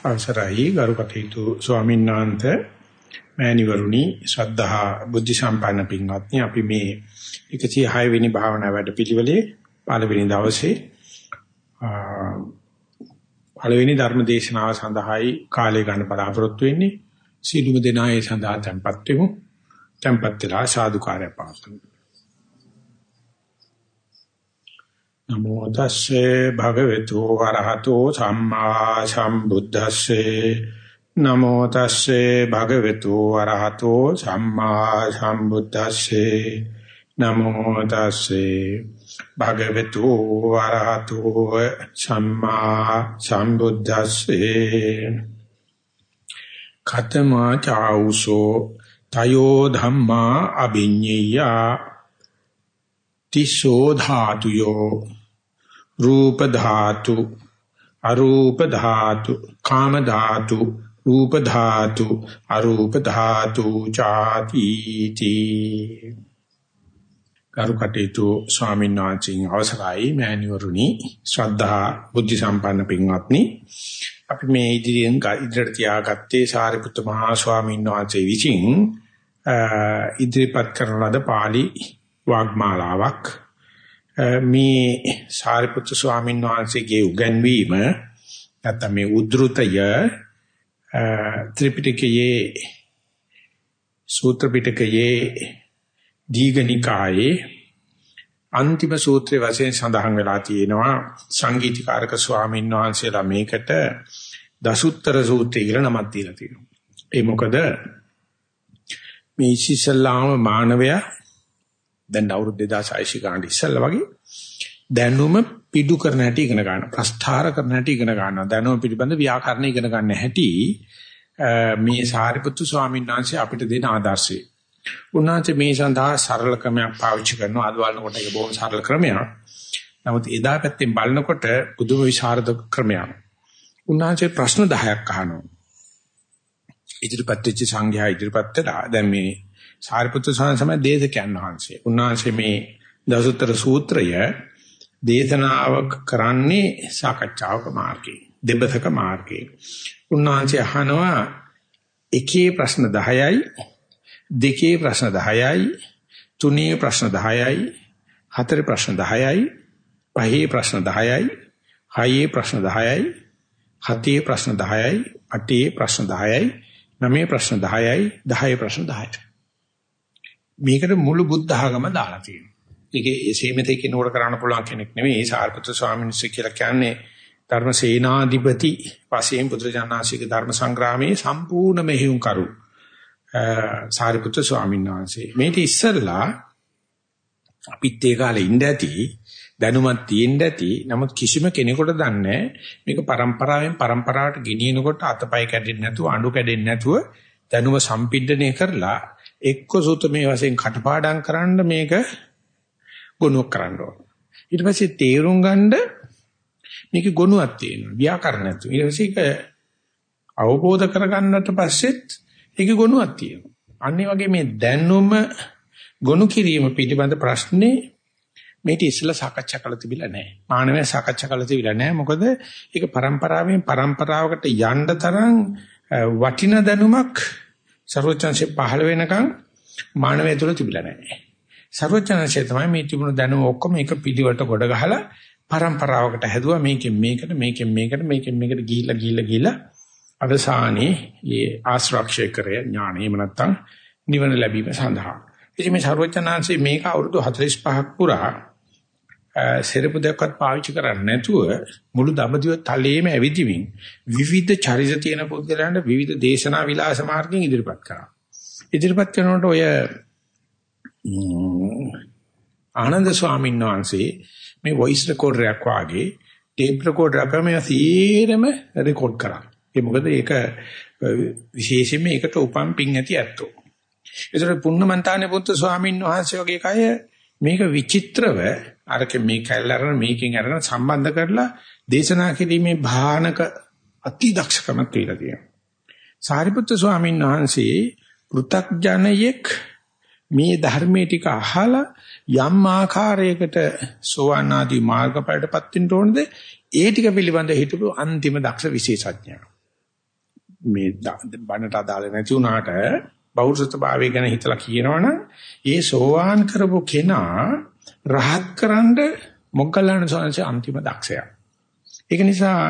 අවසරයි ගරු කටයුතු ස්වාමීන් වහන්සේ මෑණිවරුනි ශ්‍රද්ධා බුද්ධ සම්පන්න පින්වත්නි. අපි මේ 106 වෙනි භාවනා වැඩපිළිවෙලේ පළවෙනි දවසේ පළවෙනි ධර්ම දේශනාව සඳහායි කාලය ගන්න බලාපොරොත්තු වෙන්නේ. සීලුම දෙනා ඒ සඳහා tempත් වෙමු. tempත් වෙලා සාදුකාරය පාසමු නමෝ තස්සේ භගවතු වරහතෝ සම්මා සම්බුද්දස්සේ. නමෝ තස්සේ භගවතු වරහතෝ සම්මා සම්බුද්දස්සේ. නමෝ තස්සේ භගවතු වරහතෝ සම්මා සම්බුද්දස්සේ. කතමා චෞසෝ තයෝ ධම්මා අභිඤ්ඤය. තිසෝ ධාතුයෝ. රූප ධාතු අරූප ධාතු කාම ධාතු රූප ධාතු අරූප ධාතු ചാති තී කරුකටේතු ස්වාමීන් වහන්සේ අවසරයි මෑණිවරුනි. ශ්‍රද්ධා බුද්ධ සම්පන්න පින්වත්නි අපි මේ ඉදිරියෙන් ඉදිරියට තියාගත්තේ සාරිපුත්ත මහා ස්වාමීන් වහන්සේ විසින් ඉදිරිපත් කරන ලද පාළි වාග්මාලාවක්. මේ සාරිපුත්‍ර ස්වාමීන් වහන්සේගේ උගන්වීම නැත්නම් මේ උද්ෘතය ත්‍රිපිටකයේ සූත්‍ර පිටකයේ දීඝනිකායේ අන්තිම සූත්‍රයේ වශයෙන් සඳහන් වෙලා තියෙනවා සංගීතකාරක ස්වාමීන් වහන්සේලා මේකට දසුත්තර සූත්‍රය කියලා නමක් දීලා තියෙනවා. ඒ මොකද මේ ඉසිසල්ලාම මානවයා දැන් අවුරුදු 2600 ගානට ඉස්සෙල්ලා වගේ දැනුම පිටු කරන හැටි ඉගෙන ගන්න. ප්‍රස්ථාර කරන හැටි ඉගෙන ගන්නවා. දැනුම පිළිබඳ ව්‍යාකරණ ඉගෙන ගන්න හැටි මේ සාරිපුත්තු ස්වාමීන් වහන්සේ අපිට දෙන ආදර්ශය. උන්වහන්සේ මේ සඳහා සරල ක්‍රමයක් පාවිච්චි කරනවා. අද බලනකොට ඒක බොහොම සරල ක්‍රමයක්. නමුත් එදා පැත්තෙන් බලනකොට පුදුම විශාරද ක්‍රමයක්. උන්වහන්සේ ප්‍රශ්න 10ක් අහනවා. ඉදිරිපත් වෙච්ච සංඝයා ඉදිරිපත් වෙලා දැන් මේ සාරිපුත්‍ර සාංශමය දේශකයන් වහන්සේ. උන්වහන්සේ මේ දසුතර සූත්‍රය දේශනාවක් කරන්නේ සාකච්ඡාවක මාර්ගයේ. දෙබසක මාර්ගයේ. උන්වහන්සේ අහනවා එකේ ප්‍රශ්න 10යි දෙකේ ප්‍රශ්න 10යි තුනේ ප්‍රශ්න 10යි හතරේ ප්‍රශ්න 10යි පහේ ප්‍රශ්න 10යි හයේ ප්‍රශ්න 10යි හතේ ප්‍රශ්න 10යි අටේ ප්‍රශ්න 10යි නවයේ ප්‍රශ්න 10යි 10 ප්‍රශ්න 10යි මේකට මුළු බුද්ධ ආගම දාලා තියෙනවා. මේක එසේමෙතේ කෙනෙකුට කරන්න පුළුවන් කෙනෙක් නෙමෙයි. ඒ සාරිපුත්‍ර ස්වාමීන් වහන්සේ කියලා කියන්නේ ධර්ම සේනාධිපති වශයෙන් බුදුරජාණන්සේගේ ධර්ම සංග්‍රාමයේ සම්පූර්ණ මෙහෙයුම් කරු. සාරිපුත්‍ර ස්වාමීන් වහන්සේ මේක ඉස්සෙල්ලා අපිත් ඒ කාලේ ඉඳ ඇති දැනුමක් තියෙන්න ඇති නමුත් කිසිම කෙනෙකුට දන්නේ මේක પરම්පරාවෙන් પરම්පරාවට ගෙනියනකොට අතපය කැඩෙන්නේ නැතුව අඬු කැඩෙන්නේ නැතුව දැනුම සම්පින්ඩණය කරලා එක්ක සුතමේ වශයෙන් කටපාඩම් කරන්න මේක ගොනුවක් කරන්න ඕන. ඊට පස්සේ තේරුම් ගන්න මේක ගොනුවක් තියෙනවා. ව්‍යාකරණ තු. ඊට පස්සේ ඒක අවබෝධ කරගන්නට පස්සෙත් ඒක ගොනුවක් තියෙනවා. අනිත් වගේ මේ දැනුම ගොනු කිරීම පිළිබඳ ප්‍රශ්නේ මේටි ඉස්සලා සාකච්ඡා කළ තිබිලා නැහැ. මානවය සාකච්ඡා කළ තිබිලා නැහැ. මොකද ඒක પરම්පරාවෙන් પરම්පරාවකට යන්න තරම් වටිනා දැනුමක් ਸਰවචන්සේ පහළ වෙනකන් මානවය තුල තිබිලා නැහැ. ਸਰවචන්සේ තමයි මේ තිබුණු දැනුම ඔක්කොම එක පිළිවෙලට ගොඩ ගහලා પરම්පරාවකට හැදුවා මේකෙන් මේකට මේකෙන් මේකට මේකෙන් මේකට ගිහිල්ලා ගිහිල්ලා ගිහිල්ලා අවසානයේ මේ ආශ්‍රක්ෂය කරය ඥානෙ එහෙම නැත්තම් නිවන ලැබීම සඳහා. ඉතින් මේ ਸਰවචන්සේ මේක අවුරුදු 45ක් පුරා සෙරපු දෙකවත් පාවිච්චි කරන්නේ නැතුව මුළු දඹදිව තලයේම ඇවිදිමින් විවිධ චරිත තියෙන පුද්ගලයන්ට විවිධ දේශනා විලාස මාර්ගයෙන් ඉදිරිපත් කරා. ඉදිරිපත් කරනකොට ඔය ආනන්ද ස්වාමීන් වහන්සේ මේ වොයිස් රෙකෝඩරයක් වාගේ ටේප් රෙකෝඩරයක් මේ සීරම රෙකෝඩ් කරා. ඒ මොකද ඒක විශේෂයෙන්ම ඒකට උපම් පිං ඇති ඇත්තෝ. ඒතර පුන්නමන්තානේ පුත්තු ස්වාමීන් වහන්සේ වගේ කය මේක විචිත්‍රව අරක මේ කැල්ල අරගෙන මේකෙන් අරගෙන සම්බන්ධ කරලා දේශනා කිරීමේ භානක අති දක්ෂකමක් තියලා තියෙනවා. සාරිපුත්‍ර ස්වාමීන් වහන්සේ පෘ탁ජනයෙක් මේ ධර්මයේ ටික අහලා යම් ආකාරයකට සෝවාන් ආදී මාර්ගඵලයටපත් වෙන්න ඕනද ඒ ටික පිළිබඳ හිතපු අන්තිම දක්ෂ විශේෂඥයා. මේ බණට අදාළ නැති වුණාට බෞද්ධත්වභාවය ගැන හිතලා කියනවනම් ඒ සෝවාන් කරපු කෙනා රහත් කරන්න මොග්ගල්ලාන සෝන්සේ අන්තිම දක්ෂයා. ඒක නිසා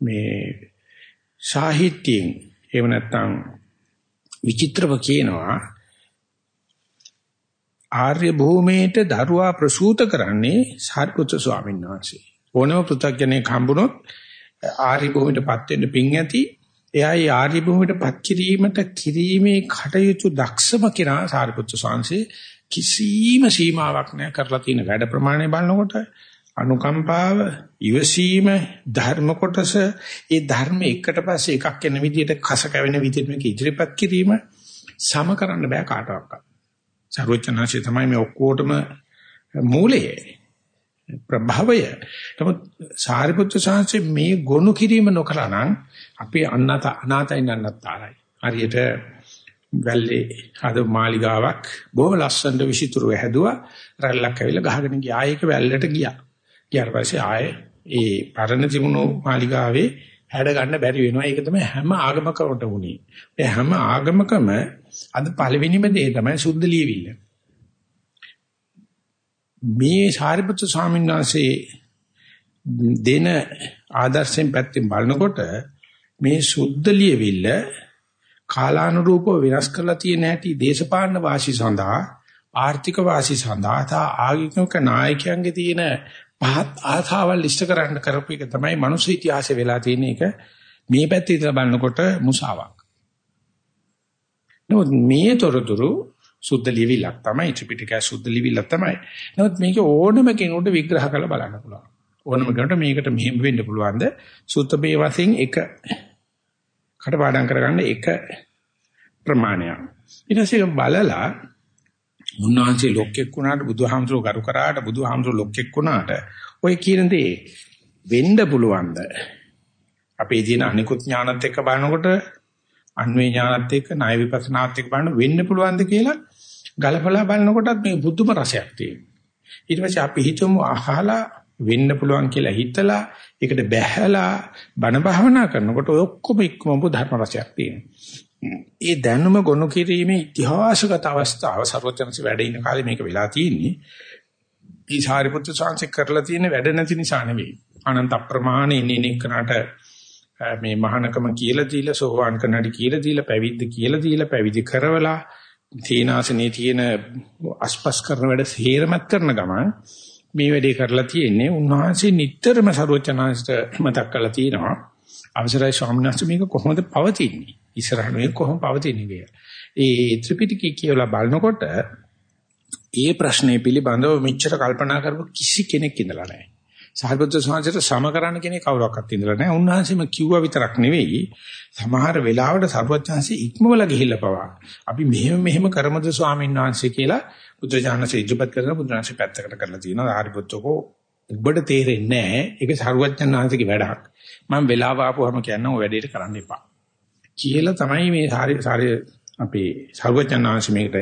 මේ සාහිත්‍යයෙන් එහෙම නැත්නම් විචිත්‍රව කියනවා ආර්ය භූමියේට දරුවා ප්‍රසූත කරන්නේ සාරිපුත්‍ර ස්වාමීන් වහන්සේ. ඕනම පෘථග්ජනෙක් හම්බුනොත් ආර්ය භූමියටපත් වෙන්න පිං ඇති. එයා ඒ ආර්ය භූමියටපත් කිරීමට කිරීමේ කටයුතු දක්ෂම කෙනා සාරිපුත්‍ර ස්වාමීන් කිසිම සීමාවක් නැහැ කරලා තියෙන වැඩ ප්‍රමාණය බලනකොට අනුකම්පාව ඉවසීම ධර්ම කොටස ඒ ධර්ම එකට පස්සේ එකක් යන විදිහට කස කැවෙන විදිහට මේක ඉදිරිපත් කිරීම සම කරන්න බෑ කාටවත්. සර්වචනාංශය තමයි මේ ඔක්කොටම මූලය ප්‍රභවය. නමුත් සාරිපුත්‍ර සාංශේ මේ ගොනු කිරීම නොකරා නම් අපේ අන්නත අනාතයින් අන්නතරයි. හරියට වැල්ලේ අද මාලිගාවක් බොහොම ලස්සනට විසිතුරු හැදුවා රැල්ලක් ඇවිල්ලා ගහගෙන ගියා ඒක වැල්ලට ගියා ඊට පස්සේ ආයේ ඒ පරණ තිබුණු මාලිගාවේ හැඩ ගන්න බැරි වෙනවා. ඒක තමයි හැම ආගමකකට වුනේ. ඒ හැම ආගමකම අද පළවෙනිම දේ තමයි සුද්ධ ලියවිල්ල. මේ සාරිපුත්‍ර ස්වාමීන් වහන්සේ දෙන ආදර්ශයෙන් පැත්තෙන් බලනකොට මේ සුද්ධ ලියවිල්ල කාලානුරූපව වෙනස් කරලා තියෙන හැටි දේශපාලන වාසි සඳහා ආර්ථික වාසි සඳහා තා ආගමික නායකයන්ගේ තියෙන පහත් ආථාවල් ඉෂ්ට කරන්න කරපු එක තමයි මනුස්ස ඉතිහාසයේ වෙලා තියෙන එක මේ පැත්තේ ඉඳලා බලනකොට මුසාවක්. නමුත් මේ තොරතුරු සුද්ධ ලිවිලක් තමයි ත්‍රිපිටකය සුද්ධ ලිවිලක් තමයි. නමුත් මේක ඕනම කෙනෙකුට විග්‍රහ කරලා බලන්න පුළුවන්. ඕනම කෙනෙකුට මේකට මෙහෙම වෙන්න පුළුවන්ද? සුත්තමේ වශයෙන් එක කටපාඩම් කරගන්න එක ප්‍රමාණයක්. ඊට පස්සේ බලලා මුන්නාංශේ ලොක්ෙක් වුණාට බුදුහාමුදුරුවෝ කරු කරාට බුදුහාමුදුරුවෝ ලොක්ෙක් වුණාට ඔය කියන දේ වෙන්න පුළුවන්ද අපේ දින අනිකුත් ඥානත් එක්ක බලනකොට අන්වේ ඥානත් එක්ක ණය විපස්සනාත් එක්ක බලන වෙන්න පුළුවන්ද කියලා ගලපලා බලනකොටත් මේ බුදුම රසයක් තියෙනවා ඊට පස්සේ අපි හිතමු අහලා වෙන්න පුළුවන් කියලා හිතලා ඒකට බැහැලා බණ භාවනා කරනකොට ඔය ඔක්කොම ඉක්මවපු ධර්ම රසයක් තියෙනවා ඒ දැනුම ගොනු කිරීමේ ඉතිහාසගත අවස්ථාව ਸਰවඥන්ස වැඩ ඉන කාලේ මේක වෙලා තියෙන්නේ. මේ සාරිපුත්‍ර සාංශ කරලා තියෙන වැඩ නැති නිසා නෙවෙයි. අනන්ත අප්‍රමාණ ඉන්නේ නිකනට මේ මහානකම කියලා දීලා සෝවාන් කනඩි කියලා දීලා පැවිද්ද කියලා දීලා පැවිදි කරවලා තීනාසනේ තියෙන අස්පස් කරන වැඩ සේරමත් කරන ගමන් මේ වැඩේ කරලා තියෙන්නේ උන්වහන්සේ නිටතරම ਸਰවඥාන්සට මතක් කරලා තියෙනවා අවසරයි ස්වාමීන් වහන්සේ මේක කොහොමද පවතින්නේ ඉස්සරහට මේක කොහොම පවතින්නේ කියලා. ඒ ත්‍රිපිටකය කියලා බලනකොට ඒ ප්‍රශ්නේ පිළිබඳව මෙච්චර කල්පනා කරපු කිසි කෙනෙක් ඉඳලා නැහැ. සාහිත්‍ය සමාජයට සම කරන්න කෙනෙක් කවුරක්වත් ඉඳලා නැහැ. උන්වහන්සේම කිව්වා විතරක් නෙවෙයි සමහර වෙලාවට සර්වඥාන්සේ ඉක්මවල ගිහිල්ලා පවා අපි මෙහෙම මෙහෙම කරමුද ස්වාමීන් වහන්සේ කියලා බුදුජානක ඉජ්ජපත් කරන බුදුරජාණන්සේ පැත්තකට කරලා තියෙනවා. ආරිපුත්තකෝ ඔබට තේරෙන්නේ නැහැ. ඒක සර්වඥාන්සේගේ වැඩක්. මම වෙලාව ආපුවම කියන්නම් ඔය වැඩේට කරන්න එපා. කියලා තමයි මේ සාරි සාරි අපේ සර්වඥාන්ස මේකට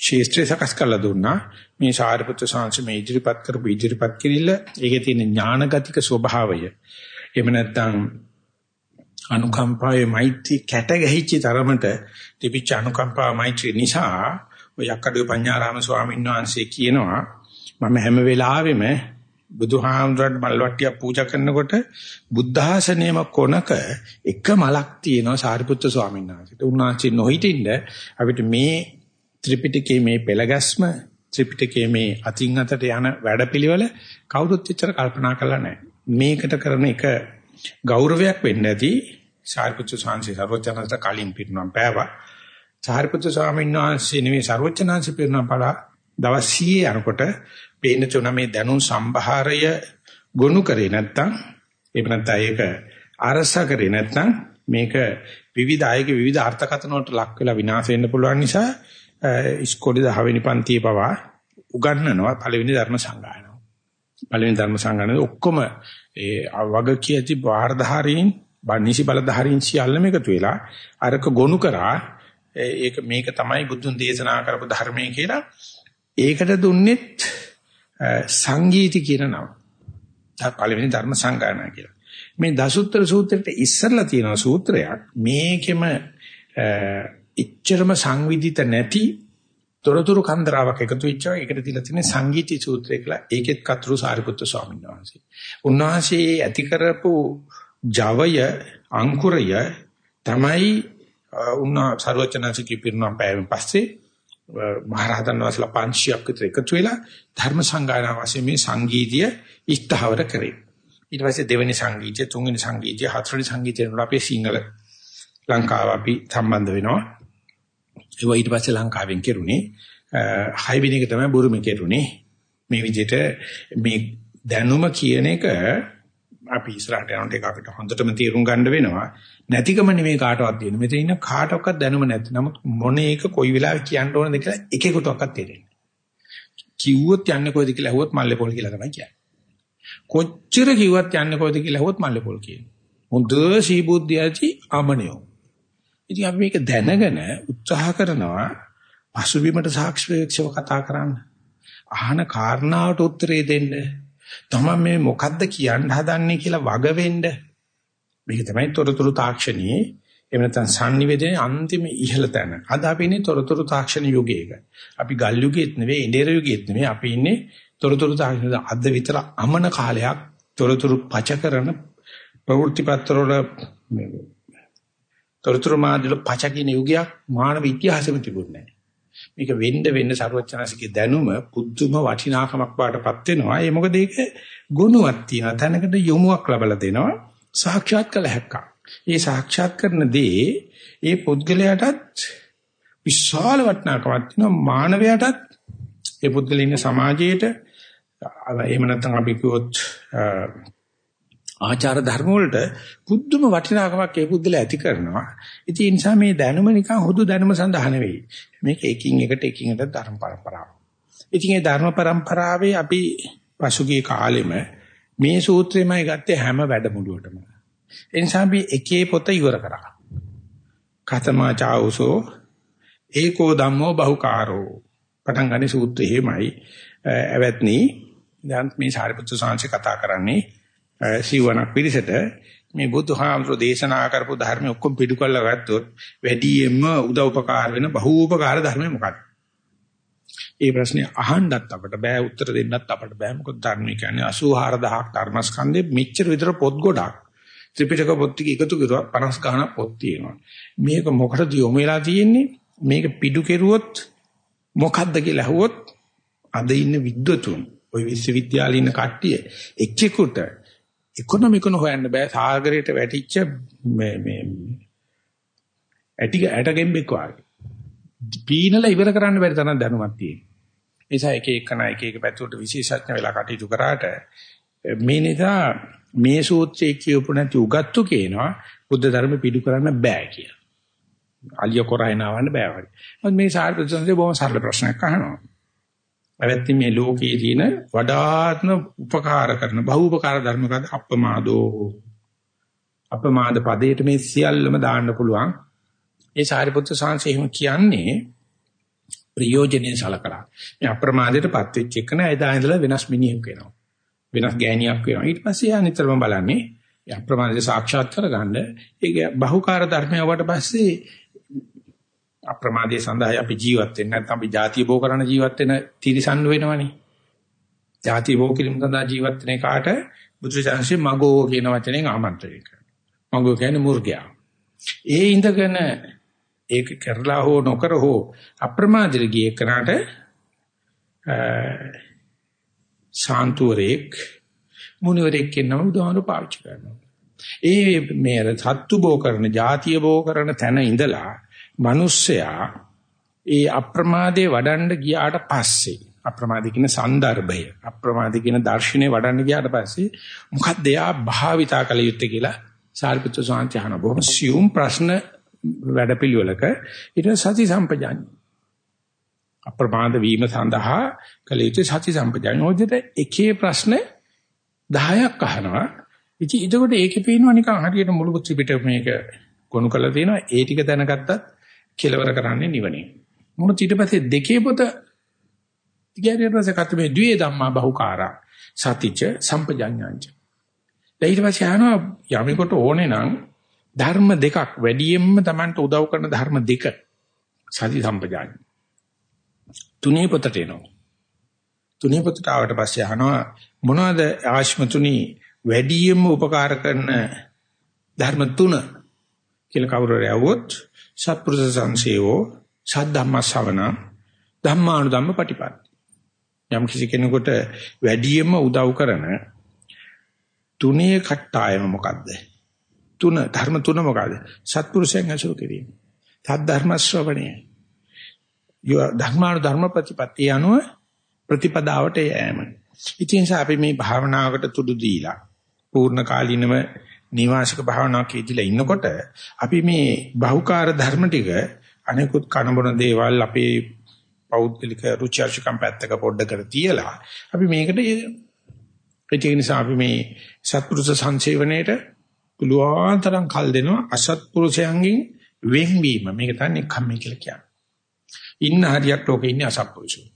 ශේෂ්ත්‍රය සකස් කරලා දුන්නා මේ සාරිපුත්‍ර සාංශ මේ ඉදිරිපත් කරපු ඉදිරිපත් කිරිල්ල ඒකේ තියෙන ඥානගතික ස්වභාවය එහෙම නැත්නම් අනුකම්පාවේ මෛත්‍රී කැට ගැහිච්ච තරමට තිබිච්ච අනුකම්පාව මෛත්‍රී නිසා ඔය යක්කඩුවේ පඤ්ඤාරාම ස්වාමීන් වහන්සේ කියනවා මම හැම වෙලාවෙම බුදුහාමුදුරන්ට මල්වට්ටියක් පූජා කරනකොට බුද්ධාසනයේම කොනක එක මලක් තියෙනවා සාරිපුත්‍ර ස්වාමීන් වහන්සේට. උන්වහන්සේ නොහිටින්න අපිට මේ ත්‍රිපිටකයේ මේ පෙළගැස්ම ත්‍රිපිටකයේ මේ අතින් අතට යන වැඩපිළිවෙල කවුරුත් එච්චර කල්පනා කරලා නැහැ. මේකට කරන එක ගෞරවයක් වෙන්න ඇති සාරිපුත්‍ර ස්වාමීන් සර්වචනන්ත කලින් පිරුණම් පෑවා. සාරිපුත්‍ර ස්වාමීන් වහන්සේ නෙමෙයි සර්වචනන්සේ පිරුණම් පලා දවස් 100 යනකොට පේන තුන මේ දැනුම් සම්භාරය ගොනු කරේ නැත්නම් එහෙම නැත්නම් ඒක අරසා කරේ නැත්නම් මේක විවිධ අයගේ විවිධ අර්ථකථන වලට ලක් වෙලා විනාශ වෙන්න පුළුවන් නිසා ඉස්කෝලේ 10 වෙනි පන්තියේ පවා උගන්වනවා පළවෙනි ධර්ම සංගායනාව. පළවෙනි ධර්ම සංගායනාවේ ඔක්කොම ඒ වග කියති බාහිරධාරීන් නිසි බලධාරීන් සියල්ලම එකතු වෙලා අරක ගොනු කරා ඒක මේක තමයි බුදුන් දේශනා කරපු ධර්මයේ කියලා ඒකට දුන්නෙත් සංගීති කියන නම. පළවෙනි ධර්ම සංගායනා කියලා. මේ දසුත්තර සූත්‍රයට ඉස්සරලා තියෙන සූත්‍රයක් මේකෙම ඉච්චරම සංවිධිත නැති තොරතුරු කන්දරාවක් එකතු වෙච්චා ඒකට තියලා තියෙන සංගීති සූත්‍රය කියලා ඒකෙත් කතුරු සාරිපුත්‍ර ස්වාමීන් වහන්සේ. උන්වහන්සේ ඇති කරපු ජවය අංකුරය තමයි උන්නා සර්වචනසිකී පිරුණම් පෑවෙන් පස්සේ මහරහතන් වහන්සේලා 500ක් විතර එකතු වෙලා ධර්ම සංගායනා වශයෙන් මේ සංගීතය ඉස්තහවර කරේ. ඊට පස්සේ දෙවෙනි සංගීතය, තුන්වෙනි සංගීතය, හතරවෙනි සංගීතය වල අපේ සිංහල ලංකාව අපි සම්බන්ධ වෙනවා. ඒක ඊට පස්සේ ලංකාවෙන් කෙරුණේ හයවෙනි එක තමයි බුරුමේ කෙරුණේ. මේ විදිහට මේ දැනුම කියන එක අපි ඉස්සරහට යනකොට ඒක අපිට හොඳටම තේරුම් ගන්න වෙනවා. නැතිකම නෙමෙයි කාටවත් දෙන්නේ. මෙතන ඉන්න කාටවත් දැනුම නැති. නමුත් මොන එක කොයි වෙලාවෙ කියන්න ඕනද කියලා එකෙකුටවත් තේරෙන්නේ කිව්වොත් යන්නේ කොයිද කියලා අහුවොත් මල්ලේ පොල් කියලා තමයි කියන්නේ. කොච්චර කිව්වත් යන්නේ කොයිද කියලා අහුවොත් මල්ලේ පොල් කියනවා. හොඳ සීබුද්ධියයි අමනියෝ. ඉතින් අපි මේක දැනගෙන උත්සාහ කරනවා පසුබිමට සාක්ෂිපේක්ෂව කතා කරන්න. අහන කාරණාවට උත්තරේ දෙන්න. තමයි මේ මොකද්ද කියන්න හදන්නේ කියලා වග වෙන්න. මේක තමයි තොරතුරු තාක්ෂණයේ එහෙම නැත්නම් sannivedanaye අන්තිම ඉහළ තැන. අද අපි ඉන්නේ තොරතුරු තාක්ෂණ යුගයක. අපි ගල් යුගයේත් නෙවෙයි ඉන්දියානු යුගයේත් නෙවෙයි අපි ඉන්නේ තොරතුරු තාක්ෂණ අද විතර අමන කාලයක් තොරතුරු පච කරන ප්‍රවෘත්ති පත්‍රවල තොරතුරු මාධ්‍යවල පච කියන යුගයක් මානව ඉතිහාසෙම තිබුණේ නැහැ. මේක වෙන්න වෙන්න ਸਰවඥාසිකේ දැනුම පුදුම වටිනාකමක් වාටපත් වෙනවා. ඒ මොකද ඒක ගුණයක් තියෙනවා. තැනකට යොමුවක් ලබලා දෙනවා. සාක්ෂාත් කළ හැක්කක්. ඒ සාක්ෂාත් කරන දේ ඒ පුද්ගලයාටත් විශාල වටිනාකමක් තියෙනවා. මානවයාටත් ඒ පුද්ගලයා ඉන්න සමාජයේට එහෙම නැත්නම් අපි කිව්වොත් ආචාර ධර්ම වලට පුදුම වටිනාකමක් ඒ පුද්දලා ඇති කරනවා. ඉතින් ඒ නිසා මේ දැනුම නිකන් හුදු දැනුම සඳහා නෙවෙයි. මේක එකින් එකට එකින් එකට ධර්ම පරම්පරාව. ඉතින් මේ ධර්ම පරම්පරාවේ අපි පසුගිය කාලෙම මේ සූත්‍රෙමයි ගත්තේ හැම වැඩමුළුවටම. ඒ නිසා අපි එකේ පොත ඉවර කරා. කතමා චාවුසෝ ඒකෝ ධම්මෝ බහුකාරෝ. පටන් ගන්නේ සූත්‍රෙ එහෙමයි. ඇවැත්නි දැන් මේ සාරිපුත්‍ර සාංශේ කතා කරන්නේ සිවණක් පිළිසෙට මේ බුදුහාමුදුරෝ දේශනා කරපු ධර්ම ඔක්කොම පිටු කරලා ගත්තොත් වැඩියෙන්ම උදව්පකාර වෙන බහූපකාර ධර්ම මොකක්ද? ඒ ප්‍රශ්නේ අහන්නත් අපට බෑ උත්තර දෙන්නත් අපට බෑ. මොකද ධර්ම කියන්නේ 84000ක් ධර්මස්කන්ධෙ මෙච්චර විතර පොත් ගොඩක්. ත්‍රිපිටක පොත් ටික එකතු කරුවා 50 ගණක් පොත් තියෙනවා. මේක මොකටද යොමු වෙලා තියෙන්නේ? මේක පිටු කෙරුවොත් මොකද්ද කියලා අහුවොත් අද ඉන්න විද්වතුන් ওই විශ්වවිද්‍යාලේ ඉන්න කට්ටිය එක්කෙකුට ඉකොනොමිකන හොයන්න බෑ සාගරයට වැටිච්ච මේ මේ ඇටි ඇටගෙම්බෙක් වගේ. පීනලා ඉවර කරන්න බැරි තරම් දැනුමක් තියෙනවා. ඒ නිසා එක එකන එක එක පැත්තට විශේෂඥ වෙලා කටයුතු කරාට මේ නිසා මේ සූත්‍රයේ කියපු නැති උගත්තු කියනවා බුද්ධ ධර්ම පිටු කරන්න බෑ කියලා. අලිය කොරහිනවන්න බෑ වගේ. මොකද මේ සාර්ථක බොහොම සරල ප්‍රශ්නයක් අහනවා. පැවැත්ති මේ ලෝකයේ තියෙන වඩාත්ම උපකාර කරන බහූපකාර ධර්මකද අප්‍රමාදෝ. අප්‍රමාද පදයට මේ සියල්ලම දාන්න පුළුවන්. ඒ සාරිපුත්‍ර සාංශය එහෙම කියන්නේ ප්‍රයෝජනෙයි සලකලා. මේ අප්‍රමාදයටපත් වෙච්ච එක නෑ. එදා ඉඳලා වෙනස් මිනිහෙක් වෙනවා. වෙනස් ගෑණියක් වෙනවා. ඊට පස්සේ යා නිතරම බලන්නේ ඒ අප්‍රමාදය සාක්ෂාත් කරගන්න. ඒක බහුකාර ධර්මය වට පස්සේ අප්‍රමාදයේ සඳහා අපි ජීවත් වෙන්නේ නැත්නම් අපි ಜಾතිය බෝ කරන ජීවත් වෙන තිරිසන් වෙනවනේ. ಜಾතිය බෝ කිරීම සඳහා ජීවත් වෙන කාට බුදුචාන්සේ මගෝ කියන වචනෙන් ආමන්ත්‍රණය කරනවා. මගෝ කියන්නේ මුර්ගයා. ඒ ඉඳගෙන ඒක කරලා හෝ නොකර හෝ අප්‍රමාදෙ ගියේ කරාට සාන්තුවරේක් මුනිවරේක් කියනවා උදාහරණ පාවිච්චි කරනවා. ඒ මේ සත්තු බෝ කරන, ಜಾතිය බෝ කරන තැන ඉඳලා මිනිස්සයා ඒ අප්‍රමාදේ වඩන්න ගියාට පස්සේ අප්‍රමාදී කියන સંદર્ભය අප්‍රමාදී කියන දර්ශනේ වඩන්න ගියාට පස්සේ මොකක්ද එයා භාවිතා කළ යුත්තේ කියලා සාරිපුත්‍ර සාන්ති අහන බොහොම සියුම් ප්‍රශ්න වැඩපිළිවෙලක ඊට සති සම්පජාඤ්ඤ අප්‍රමාද වීම සඳහා කළ යුත්තේ සති සම්පජාඤ්ඤ ඕජිත එකේ ප්‍රශ්න 10ක් අහනවා. ඉතින් ඒකට ඒකේ පේනවා නිකන් හරියට මුළු ත්‍රිපිටක මේක ගොනු කරලා තියෙනවා. ඒ ටික දැනගත්තත් කෙලවර කරන්නේ නිවනේ. මොන ඊට පස්සේ දෙකේ පොත ඉගැරියට පස්සේ කත මේ ද්වේ ධම්මා බහුකාරා සතිච සම්පජඤ්ඤංච. දැන් ඊට පස්සේ අහනවා යමෙකුට ඕනේ නම් ධර්ම දෙකක් වැඩියෙන්ම Tamanට උදව් කරන ධර්ම දෙක සති සම්පජාඤ්ඤ. තුනේ පොතට එනවා. තුනේ පොතට ආවට පස්සේ අහනවා මොනවද ආශ්මතුනි වැඩියෙන්ම උපකාර කරන ධර්ම තුන කියලා කවුරු හරි આવොත් සත්පුරුෂ සංසේවෝ සද්ධම්ම ශ්‍රවණ ධම්මානුධම්ම පටිපatti යම් කිසි කෙනෙකුට වැඩියෙන්ම උදව් කරන තුනේ කට්ටායම මොකද්ද? තුන ධර්ම තුන මොකද්ද? සත්පුරුෂයන් අසුර කිරීම. තත් ධර්ම ශ්‍රවණය. යෝ ධර්මාණු ධර්ම ප්‍රතිපත්තිය අනුව ප්‍රතිපදාවට යෑම. ඉතින් අපි මේ භාවනාවකට තුඩු දීලා පූර්ණ කාලීනව නිවාසික භාවනාවක් ඉදලා ඉන්නකොට අපි මේ බහුකාර්ය ධර්ම ටික අනිකුත් කනබොන දේවල් අපේ පෞද්ගලික රුචි අරුචිකම් පැත්තක පොඩ්ඩකට තියලා අපි මේකට ඒ නිසා අපි මේ සත්පුරුෂ සංසේවණයට පුළුවන් තරම් කල් දෙනවා අසත්පුරුෂයන්ගෙන් වෙන්වීම මේක තමයි කම්මේ කියලා කියන්නේ. ඉන්න හරියක් ලෝකේ ඉන්නේ අසත්පුරුෂයෝ.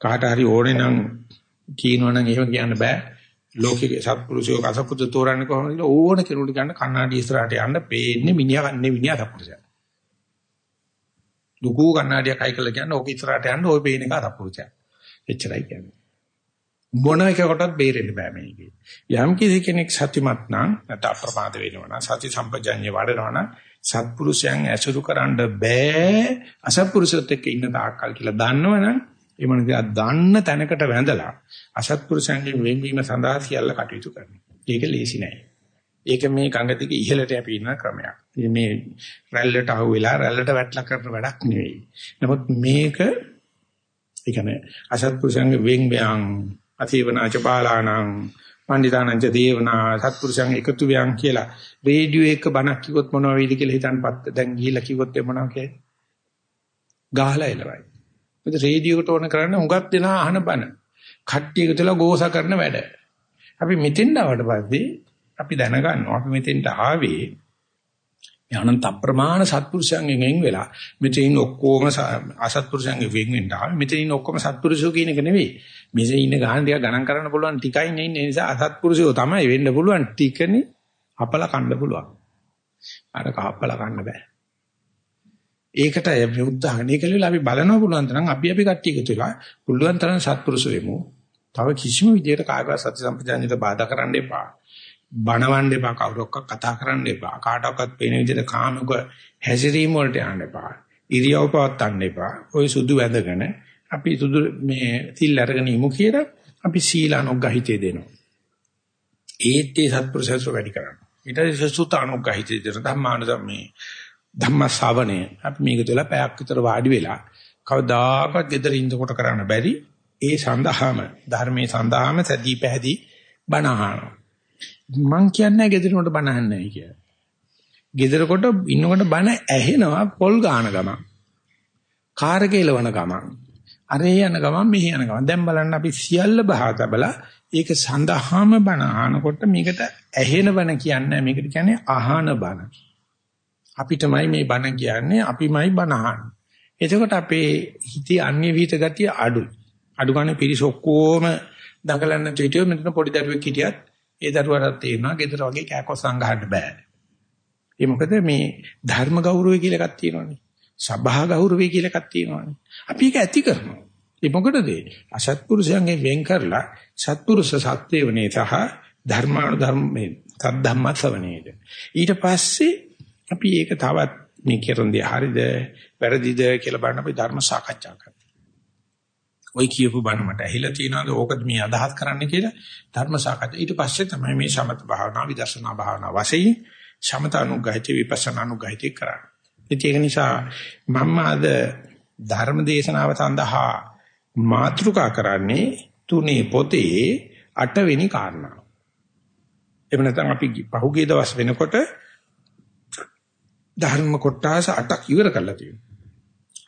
කාට හරි ඕනේ නම් කියනවනම් එහෙම කියන්න බෑ. ලෝකේ සත්පුරුෂයෝ අසත්පුරුෂ තෝරන්නේ කොහොමද? ඕන කෙනෙකුට ගන්න කණ්ණාඩි ඉස්සරහට යන්න පේන්නේ මිනිහා කන්නේ මිනිහා සත්පුරුෂයා. දුකු කණ්ණාඩියක් අයි කළා කියන්නේ ඕක ඉස්සරහට යන්න ওই පේන එක අසත්පුරුෂයා. එච්චරයි කියන්නේ. මොන එකකටවත් බේරෙන්න බෑ මේකේ. යම් කිසි කෙනෙක් සත්‍යමත් නම් නැත්නම් අප්‍රමාද වෙනවා නම් සති සම්පජඤ්ඤය වඩනවා නම් සත්පුරුෂයන් ඇසුරු කරන්න බෑ අසත්පුරුෂයත් එක්ක ඉන්න තාක්කල් කියලා දන්නවනම් ඒ මොනදියා දන්න තැනකට වැඳලා අසත්පුරුෂයන්ගෙන් වෙන්වීම සඳහා සියල්ල කටයුතු කරනවා. ඒක ලේසි නෑ. ඒක මේ කඟ දිග ඉහළට යපි ඉන්න ක්‍රමයක්. මේ රැල්ලට අහු වෙලා රැල්ලට වැටලා කරන වැඩක් නෙවෙයි. නමුත් මේක ඒ කියන්නේ අසත්පුරුෂයන්ගේ වෙන් බයං අතීවනාච බාලාණං පණ්ඩිතානංච දේවනා සත්පුරුෂයන් එකතු වියන් කියලා රේඩියෝ එක බණක් කිව්වොත් මොනවා වෙයිද කියලා හිතන්පත් දැන් ගිහිල්ලා කිව්වොත් ඒ මොනවා කියයි ගහලා එලවයි මොකද රේඩියෝකට ඕන කරන්නේ හුඟක් දෙනා අහන බණ කට්ටිය එකතුලා ගෝසා කරන වැඩ. අපි මෙතෙන් ආවට පස්සේ අපි දැනගන්නවා අපි මෙතෙන්ට ආවේ යනන්ත අප්‍රමාණ සත්පුරුෂයන්ගෙන් වෙන් වෙලා මෙතන ඉන්න ඔක්කොම අසත්පුරුෂයන්ගෙන් වෙන් වෙන්න ආවේ. මෙතන ඉන්න ඔක්කොම සත්පුරුෂයෝ කියන එක නෙවෙයි. මෙසේ ඉන්න ගහන ටික ගණන් කරන්න පුළුවන් ටිකයි නේ ඉන්නේ නිසා අසත්පුරුෂයෝ තමයි වෙන්න පුළුවන් ටිකනේ අපල කන්න පුළුවන්. අර කහපල කන්න බෑ. ඒකට උදාහරණ. ඒකලෙල අපි බලනවා පුළුවන් තරම් අපි අපි කට්ටිය එකතු වෙලා පුළුවන් තරම් සත්පුරුෂ වෙමු. තව කිසිම විදියකට කාගවත් සත්‍ය සම්පජාන්‍යයට බාධා කරන්න එපා. බනවන්න එපා කවුරක්ක කතා කරන්න එපා කාටවත් පේන විදිහට කාමක හැසිරීම වලට යන්න එපා. ඉරියව් පවත්වන්න එපා. ওই සුදු වැඳගෙන අපි සුදු මේ තිල් අරගෙන ඉමු කියලා අපි සීලානුග්‍රහිතේ දෙනවා. ඒත් ඒ සත්පුරුෂයසු වැඩි කරනවා ඊට පස්සේ සුතානුග්‍රහිතේ දෙන ධම්මානුධම්මේ. ධම්ම ශ්‍රවණය අපි මේක තුළ පැයක් විතර වාඩි වෙලා කවදාකවත් gedara ඉඳකොට කරන්න බැරි ඒ සඳහාම ධර්මයේ සඳහාම සැදී පැහැදී බණ අහනවා මං කියන්නේ ගෙදරනකොට බණ අහන්නේ නැහැ කියලා. ගෙදරකොට ඉන්නකොට බණ ඇහෙනවා පොල් ගාන ගමන්. කාර් කෙලවන ගමන්. අරේ යන ගමන් මෙහි යන ගමන්. දැන් බලන්න අපි සියල්ල බහා තබලා ඒක සඳහාම බණ අහනකොට මේකට ඇහෙන බණ කියන්නේ මේකට කියන්නේ අහන බණ. අපිටමයි මේ බණ කියන්නේ අපිමයි බණ අහන්නේ. එතකොට අපේ හිතේ අන්‍ය විහිිත ගතිය අඩුයි. අඩු ගන්න පිරිස ඔක්කොම දඟලන්න හිටියොත් මෙතන පොඩි දරුවෙක් හිටියත් ඒ දරුවාට තේරෙනවා ගෙදර වගේ කෑකොස් සංගහන්න බෑ. ඒ මොකද මේ ධර්ම ගෞරවය කියලා එකක් තියෙනවානේ. සභා ගෞරවය කියලා එකක් තියෙනවානේ. අපි ඒක ඇති කරනවා. ඒ මොකටද? අසත්පුරුෂයන්ගෙන් වෙන් කරලා සත්පුරුෂ සත්‍යවනේ සහ ධර්මාණු ධර්ම මේ සද්ධම්මස්සවනේද. ඊට පස්සේ අපි ඒක තවත් මේ කෙරෙන්දී හරිද? වැරදිද කියලා බලන්න අපි ධර්ම සාකච්ඡා කරනවා. ওই කියපු බණ මට ඇහිලා තියෙනවාද? ඕකද මේ අදහස් කරන්න කියලා? ධර්ම සාකච්ඡා. ඊට පස්සේ තමයි මේ සමත භාවනා විදර්ශනා භාවනා වශයෙන් සමත අනුගහිත විපස්සනා අනුගහිත කරන්නේ. ඒක නිසා මම අද ධර්ම දේශනාව සඳහා මාතෘකා කරන්නේ තුනේ පොතේ අටවෙනි කාරණා එහෙම නැත්නම් අපි පහුගිය දවස් වෙනකොට ධර්ම කොටස අටක් ඉවර කරලා තියෙනවා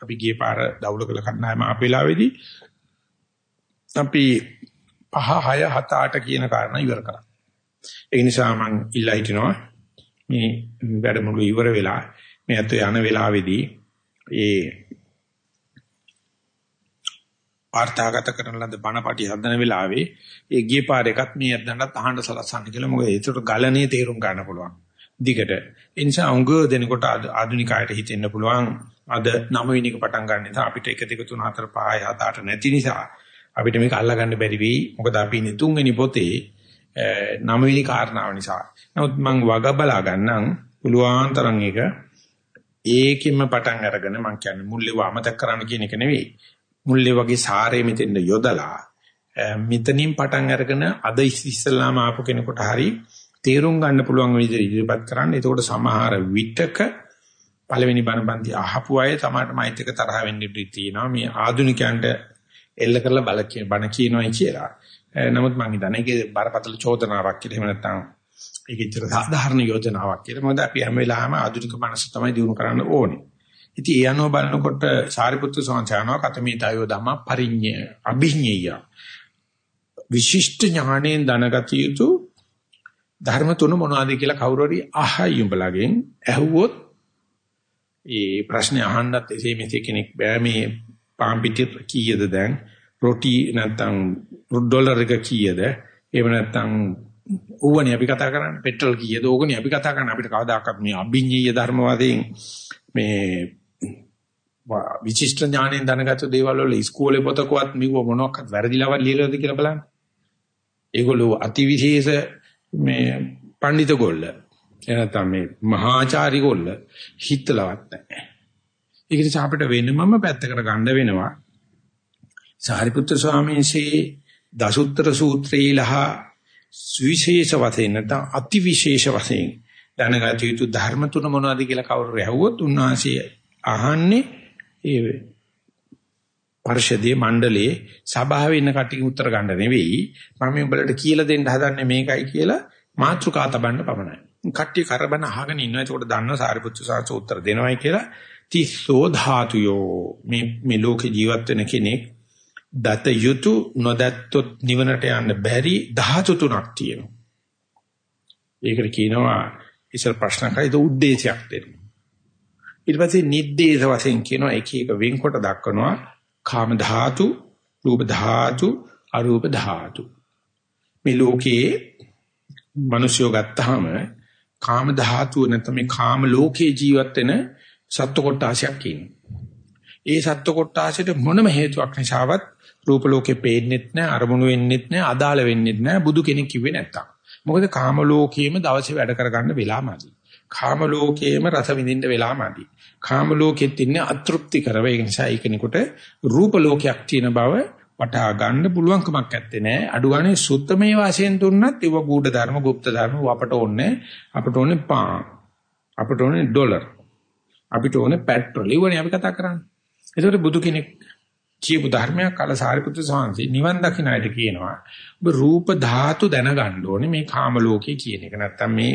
අපි ගියේ පාර දවුල කළ කණ්ඩායම ආපු වෙලාවේදී අපි 5 6 7 8 කියන කාරණා ඉවර කරා. ඒ නිසා මම ඉල්ලා හිටිනවා මේ වැඩමුළු ඉවර වෙලා මේ අත යන වෙලාවේදී ඒ වාර්තාගත කරන ලද බණපටි හදන වෙලාවේ ඒ ගිය පාර එකත් මේ යද්දන්නත් අහන්න සලස්සන්න කියලා මොකද ඒකට ගලණේ තේරුම් ගන්න පුළුවන්. දිගට. ඒ නිසා උංග දෙනකොට ආධුනිකයට හිතෙන්න පුළුවන් අද නව වෙනික පටන් ගන්න නිසා අපිට 1 2 3 4 5 6 7 8 නැති නිසා අපිට මේක අල්ලා ගන්න බැරි වෙයි. මොකද අපි ඉන්නේ තුන්වෙනි පොතේ නවවෙනි කාරණාව නිසා. නමුත් මම වග බලා ගන්නම් පුළුවන් තරම් එක ඒකෙම පටන් අරගෙන මම කියන්නේ මුල්ලේ වමතක් කරන්න කියන එක නෙවෙයි. මුල්ලේ වගේ සාරේ මෙතෙන්ද යොදලා මෙතනින් පටන් අරගෙන අද ඉස්සෙල්ලාම ආපු කෙනෙකුට හරි තේරුම් ගන්න පුළුවන් විදිහට ඉදිරිපත් කරන්න. එතකොට සමහර විටක පළවෙනි බණපන්ති අහපු අය තමයි මෛත්‍රික තරහ වෙන්න ඉඩ තියෙනවා. මේ ආදුනිකයන්ට එල්ල කරලා බල කියන බණ කියනවායි කියලා. නමුත් මම හිතන්නේ ඒකේ බරපතල චෝදනාවක් කියලා එහෙම නැත්නම් ඒක ඉතර සාධාරණ යෝජනාවක් කියලා. මොකද අපි හැම වෙලාවෙම ආධුනික මනස තමයි දිනු කරන්න ඕනේ. ඉතින් ඒ අනුව බලනකොට සාරිපුත්‍ර සෝංචානෝ කතමීතයෝ ධම්ම පරිඤ්ඤය අභිඤ්ඤය විශිෂ්ට ඥාණයෙන් දැනගත යුතු ධර්ම තුන මොනවද කියලා කවුරු හරි අහයි උඹලගෙන් ඇහුවොත් ඒ ප්‍රශ්නේ අහන්නත් එසේ මෙසේ කෙනෙක් බෑ. මේ පාම් පිටි කීයද දැන්? රොටි නැත්නම් ඩොලර් එක කීයද? එහෙම නැත්නම් ඌවනේ අපි කතා කරන්නේ. පෙට්‍රල් කීයද? ඕකනේ අපි කතා කරන්නේ. අපිට කවදාකවත් මේ අභිඤ්ඤීය ධර්මවාදයෙන් මේ විචිෂ්ඨ ඥාණයෙන් දැනගත්තු දේවල් වල ඉස්කෝලේ පොතකවත් මෙව මොනවාක්වත් වැරදිලවත් ලියලාද කියලා බලන්න. ඒගොල්ලෝ අතිවිශේෂ මේ පඬිත ගොල්ල එනතම මේ මහාචාරි ගොල්ල හිතලවත් නැහැ. ඒක නිසා අපිට වෙනමම පැත්තකට ගන්න වෙනවා. සාරිපුත්‍ර ස්වාමීන් වහන්සේ දසුත්තර සූත්‍රයේ ලහ සුවිශේෂ වශයෙන් නැත්නම් අති විශේෂ වශයෙන් දැනගත යුතු ධර්ම තුන මොනවද කියලා කවුරු රැහුවොත් උන්වහන්සේ අහන්නේ ඒ පරිශදයේ මණ්ඩලයේ සභාවේ ඉන්න කට්ටිය උත්තර ගන්න නෙවෙයි මම උඹලට කියලා දෙන්න හදන්නේ මේකයි කියලා මාත්‍රිකා තබන්න පමණයි. කට්ටිය කරබන අහගෙන ඉන්නවා. ඒකට දන්නවා සාරිපුත්‍ර සාංශ උත්තර දෙනවයි කියලා. තිස්සෝ ධාතුයෝ මේ මේ ලෝකේ ජීවත් වෙන කෙනෙක් දත යුතු නොදැත්තොත් නිවනට යන්න බැරි ධාතු තුනක් තියෙනවා. ඒකට කියනවා ඉස්සර ප්‍රශ්න කරයිද උද්දේශයක් දෙන්න. ඊට පස්සේ නිද්දේශ වශයෙන් කියනවා එක එක වෙන්කොට දක්වනවා කාම ධාතු, රූප ධාතු, අරූප ධාතු. මේ ලෝකයේ මිනිස්සු ගත්තාම කාම ධාතුව නැත්නම් මේ කාම ලෝකේ ජීවත් වෙන සත්ව කොටාසයක් ඉන්නවා. ඒ සත්ව කොටාසෙට මොනම හේතුවක් නිසාවත් රූප ලෝකේ පේන්නෙත් නැහැ, අරමුණු වෙන්නෙත් නැහැ, අදාළ වෙන්නෙත් නැහැ බුදු කෙනෙක් කිව්වේ නැත්තම්. මොකද කාම ලෝකයේම දවසේ වැඩ කරගන්න වෙලාමදි. කාම ලෝකයේම රස විඳින්න වෙලාමදි. කාම ලෝකෙත් ඉන්නේ අතෘප්ති කරව ඒ නිසා ඒකෙනෙකුට රූප ලෝකයක් තියෙන බව වටහා ගන්න පුළුවන්කමක් නැත්තේ නෑ අඩුගානේ සුත්තමේ වාසයෙන් දුන්නත් ඒව ගුඪ ධර්ම গুপ্ত ධර්ම අපට ඕනේ අපට ඕනේ පාන් අපට ඕනේ ඩොලර් අපිට ඕනේ පෙට්‍රල් ඉවනේ අපි කතා කරන්නේ ඒකට බුදු කෙනෙක් කියපු ධර්මයක් අල සාරිපුත්‍ර සාංශි නිවන් දකින්න අයට කියනවා ඔබ රූප ධාතු දැනගන්න ඕනේ මේ කාම ලෝකේ කියන එක නැත්තම් මේ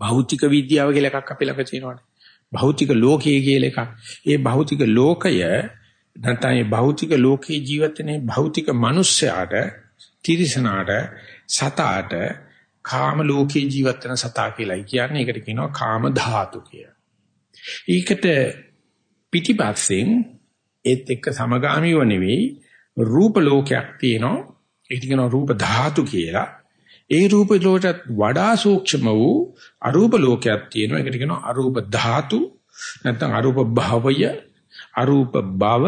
භෞතික විද්‍යාව කියලා එකක් අපි ළඟ තියෙනවානේ භෞතික ලෝකයේ කියලා එකක් ඒ භෞතික ලෝකය නැත්නම් මේ භෞතික ලෝකේ ජීවත් වෙන භෞතික මිනිස්යාට තිරිසනාට සතාට කාම ලෝකේ ජීවත් වෙන සතා කියලායි කියන්නේ. ඒකට කියනවා කාම ධාතු කියලා. ඒකට පිටිපස්සෙන් ඒත් එක්ක සමගාමීව නෙවෙයි රූප ලෝකයක් තියෙනවා. ඒක කියනවා රූප ධාතු කියලා. ඒ රූප ලෝකයට වඩා සූක්ෂම වූ අරූප ලෝකයක් තියෙනවා. ඒකට කියනවා අරූප ධාතු නැත්නම් අරූප භවය අරූප භව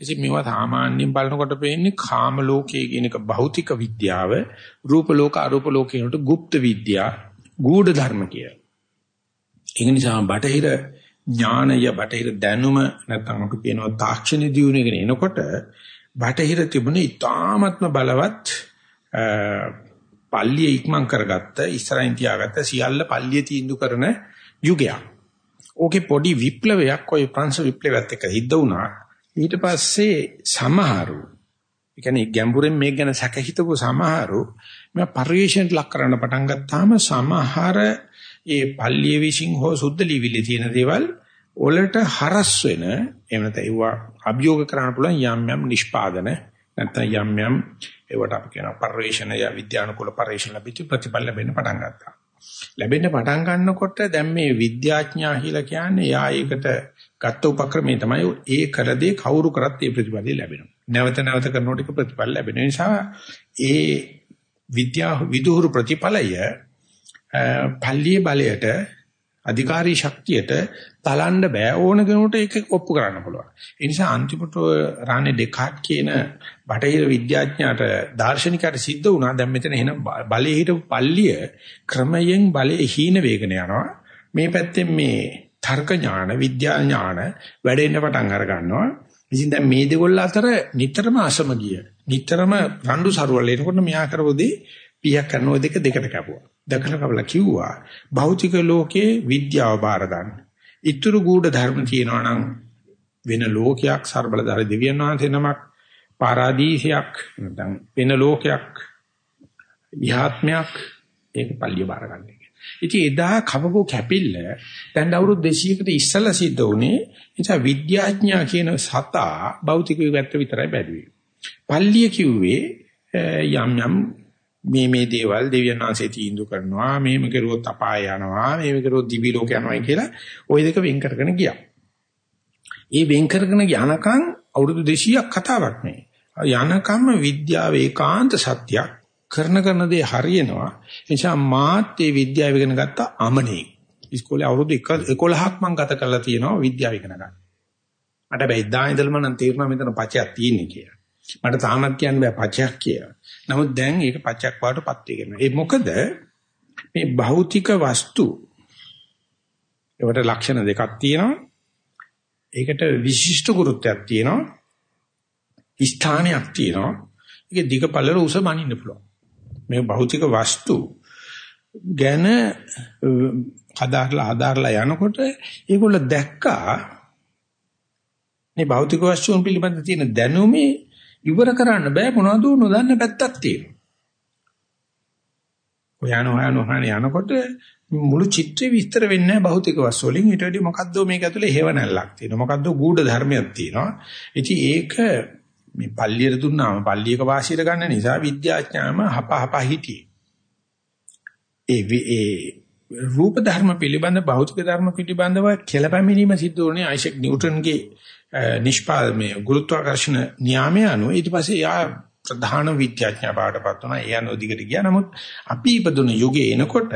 ඉතින් මේවා සාමාන්‍යයෙන් බලනකොට පේන්නේ කාම ලෝකයේ කියන එක භෞතික විද්‍යාව රූප ලෝක අරූප ලෝකේනට গুপ্ত විද්‍යා ගූඪ ධර්ම කිය. ඒ නිසා බටහිර ඥානය බටහිර දැනුම නැත්නම් අපි කියනවා තාක්ෂණ දියුණුවගෙන එනකොට බටහිර තිබුණේ ඉතාමත්ම බලවත් පල්ලිය ඉක්මන් කරගත්ත ඉස්සරහින් තියාගත්ත සියල්ල පල්ලිය තීන්දුව කරන යුගයක්. ඕකේ පොඩි විප්ලවයක් ඔය ප්‍රංශ විප්ලවයත් එක්ක හිද්ද වුණා. ඊට පස්සේ සමහරු ඒ කියන්නේ ගැඹුරෙන් මේක ගැන සැක හිතපු සමහරු මේ පරිවේශයට ලක් කරන්න පටන් ගත්තාම සමහර ඒ පල්ලිය විසින් හෝ සුද්ධ ලිවිලි තියෙන දේවල් වලට හරස් වෙන එහෙම නැත්නම් ඒවා අභියෝග කරන්න පුළුවන් යම් යම් නිෂ්පාදන නැත්නම් යම් යම් ඒවට අපි කියන පරිවේශන ය විද්‍යානුකූල පරිවේශන ලැබිච්ච ප්‍රතිඵල ලැබෙන්න පටන් ගත්තා. ලැබෙන්න පටන් ගන්නකොට දැන් මේ විද්‍යාඥයා කියලා කියන්නේ යා ඒකට ගත්ත උපක්‍රමයේ තමයි ඒ කරදී කවුරු කරත් ඒ ප්‍රතිඵලය ලැබෙනවා. නැවත නැවත කරනකොට ඒක ප්‍රතිඵල ලැබෙන නිසා ඒ විද්‍යා විදුහුරු ප්‍රතිඵලය පල්ලියේ බලයට අධිකාරී ශක්තියට තලන්න බෑ ඕන කෙනෙකුට ඒක ඔප්පු කරන්න පුළුවන්. ඒ නිසා අන්තිමට රානේ ඩෙකාට් කියන බටහිර විද්‍යාඥයාට දාර්ශනිකයට සිද්ධ වුණා දැන් මෙතන එන බලයේ හිටපු පල්ලිය ක්‍රමයෙන් බලයේ හීන වේගන යනවා. මේ පැත්තෙන් මේ තර්ක ඥාන විද්‍යා ඥාන වැඩෙන්න පටන් අර ගන්නවා. ඉතින් දැන් මේ දෙකොල්ල අතර නිතරම අසමගිය නිතරම රණ්ඩු සරුවල් එනකොට මෙයා කරවදී පියක් කරන ඔය දෙක දෙකට කැපුවා. දැකලා කවලා කිව්වා භෞතික ලෝකයේ විද්‍යාව බාර ගන්න. ඊතුරු ගුඪ ධර්ම තියෙනවා නම් වෙන ලෝකයක් ਸਰබලධාරි දෙවියන් වහන්සේ නමක් පාරාදීසයක් නැත්නම් වෙන ලෝකයක් විහාත්මයක් ඒක පල්ලිය බාර ගන්න එක. ඉතින් එදා කවකෝ කැපිල්ල දැන් අවුරුදු 200කට ඉස්සලා සිද්ධ වුණේ නිසා විද්‍යාඥයා කියන සතා භෞතික විගත විතරයි බැලුවේ. පල්ලිය කිව්වේ යම් යම් මේ මේ දේවල් දෙවියන් වහන්සේ තීන්දුව කරනවා මේම කරුවොත් අපාය යනවා මේම කරුවොත් දිවි ලෝක යනවා කියලා ওই දෙක වෙන් කරගෙන ගියා. ඒ වෙන් කරගෙන යනකම් අවුරුදු 200ක් කතාවක් නේ. යනකම් විද්‍යාව ඒකාන්ත සත්‍යයක් කරන කරන දේ හරියනවා. ඒ නිසා මාත් මේ විද්‍යාව ඉගෙන ගත්ත අමනේ. ඉස්කෝලේ අවුරුදු 11ක් මම ගත කරලා තියෙනවා විද්‍යාව ඉගෙන ගන්න. මට බෑ ඉදා ඉඳලම නම් තේරුණා මෙතන පචයක් තියෙන්නේ කියලා. මට තාමත් කියන්න බෑ පචයක් කියලා. නමුත් දැන් ඒක පචයක් වඩටපත් වෙනවා. ඒ මොකද මේ භෞතික වස්තු ඒවට ලක්ෂණ දෙකක් තියෙනවා. ඒකට විශිෂ්ට ගුරුත්වයක් තියෙනවා. ස්ථානයක් තියෙනවා. ඒක දිග පළල උස මනින්න පුළුවන්. මේ භෞතික වස්තු ගැන හදාarලා හදාarලා යනකොට ඒගොල්ල දැක්කා මේ භෞතික වස්තුන් පිළිබඳ තියෙන දැනුමේ ඉවර කරන්න බෑ මොනවද නොදන්න පැත්තක් තියෙනවා. හොයන හොයන හොයන යනකොට මුළු චිත්‍රය විස්තර වෙන්නේ නැහැ භෞතික වස්තු වලින්. ඊට වඩා මොකද්ද මේක ඇතුලේ හේවණල්ලක් තියෙනවා. මොකද්ද ගූඪ ධර්මයක් තියෙනවා. ඉතින් ඒක මේ පල්ලියට දුන්නාම පල්ලියක වාසියට ගන්න නිසා විද්‍යාඥයම හප හප හිටියේ. ඒ ඒ රූප ධර්ම පිළිබඳ භෞතික ධර්ම පිළිබඳව කෙලපැමිනීම සිද්ධ වුණේ අයිසෙක් නිව්ටන්ගේ නිෂ්පාදමය ගුරුත්වාකර්ෂණ න්‍යාමය අනුව ඊට පස්සේ යා ප්‍රධාන විද්‍යාඥයා බාටපත් වුණා. ඒ අනුව දිගට ගියා. නමුත් අපි ඉපදුන යුගයේ එනකොට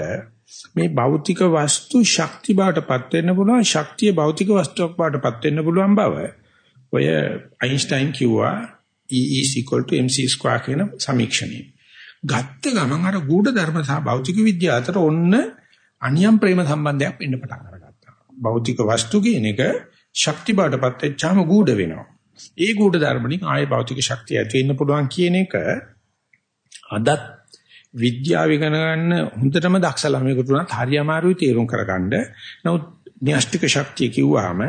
මේ භෞතික වස්තු ශක්ති බාටපත් වෙන්න පුළුවන්. ශක්තිය භෞතික වස්තුවක් බාටපත් වෙන්න පුළුවන් බව ඔය අයින්ස්ටයින් කිව්වා E is equal to mc2 කියන සමීක්ෂණය. ගත්ත ගමන් අර ගුඪ ධර්ම සහ භෞතික විද්‍යාව අතර ඔන්න අනියම් ප්‍රේම සම්බන්ධයක් වෙන්න පටන් අරගත්තා. භෞතික වස්තු කියන එක ශක්ති බාටපත් වෙච්චාම ගුඩ වෙනවා. ඒ ගුඩ ධර්මණින් ආයේ භෞතික ශක්තිය ඇති වෙන්න පුළුවන් කියන එක අදත් විද්‍යාව ඉගෙන ගන්න හොඳටම දක්ෂ ළමයෙකුට උනත් හරි අමාරුයි තේරුම් කරගන්න. නමුත් න්‍යෂ්ටික ශක්තිය කිව්වහම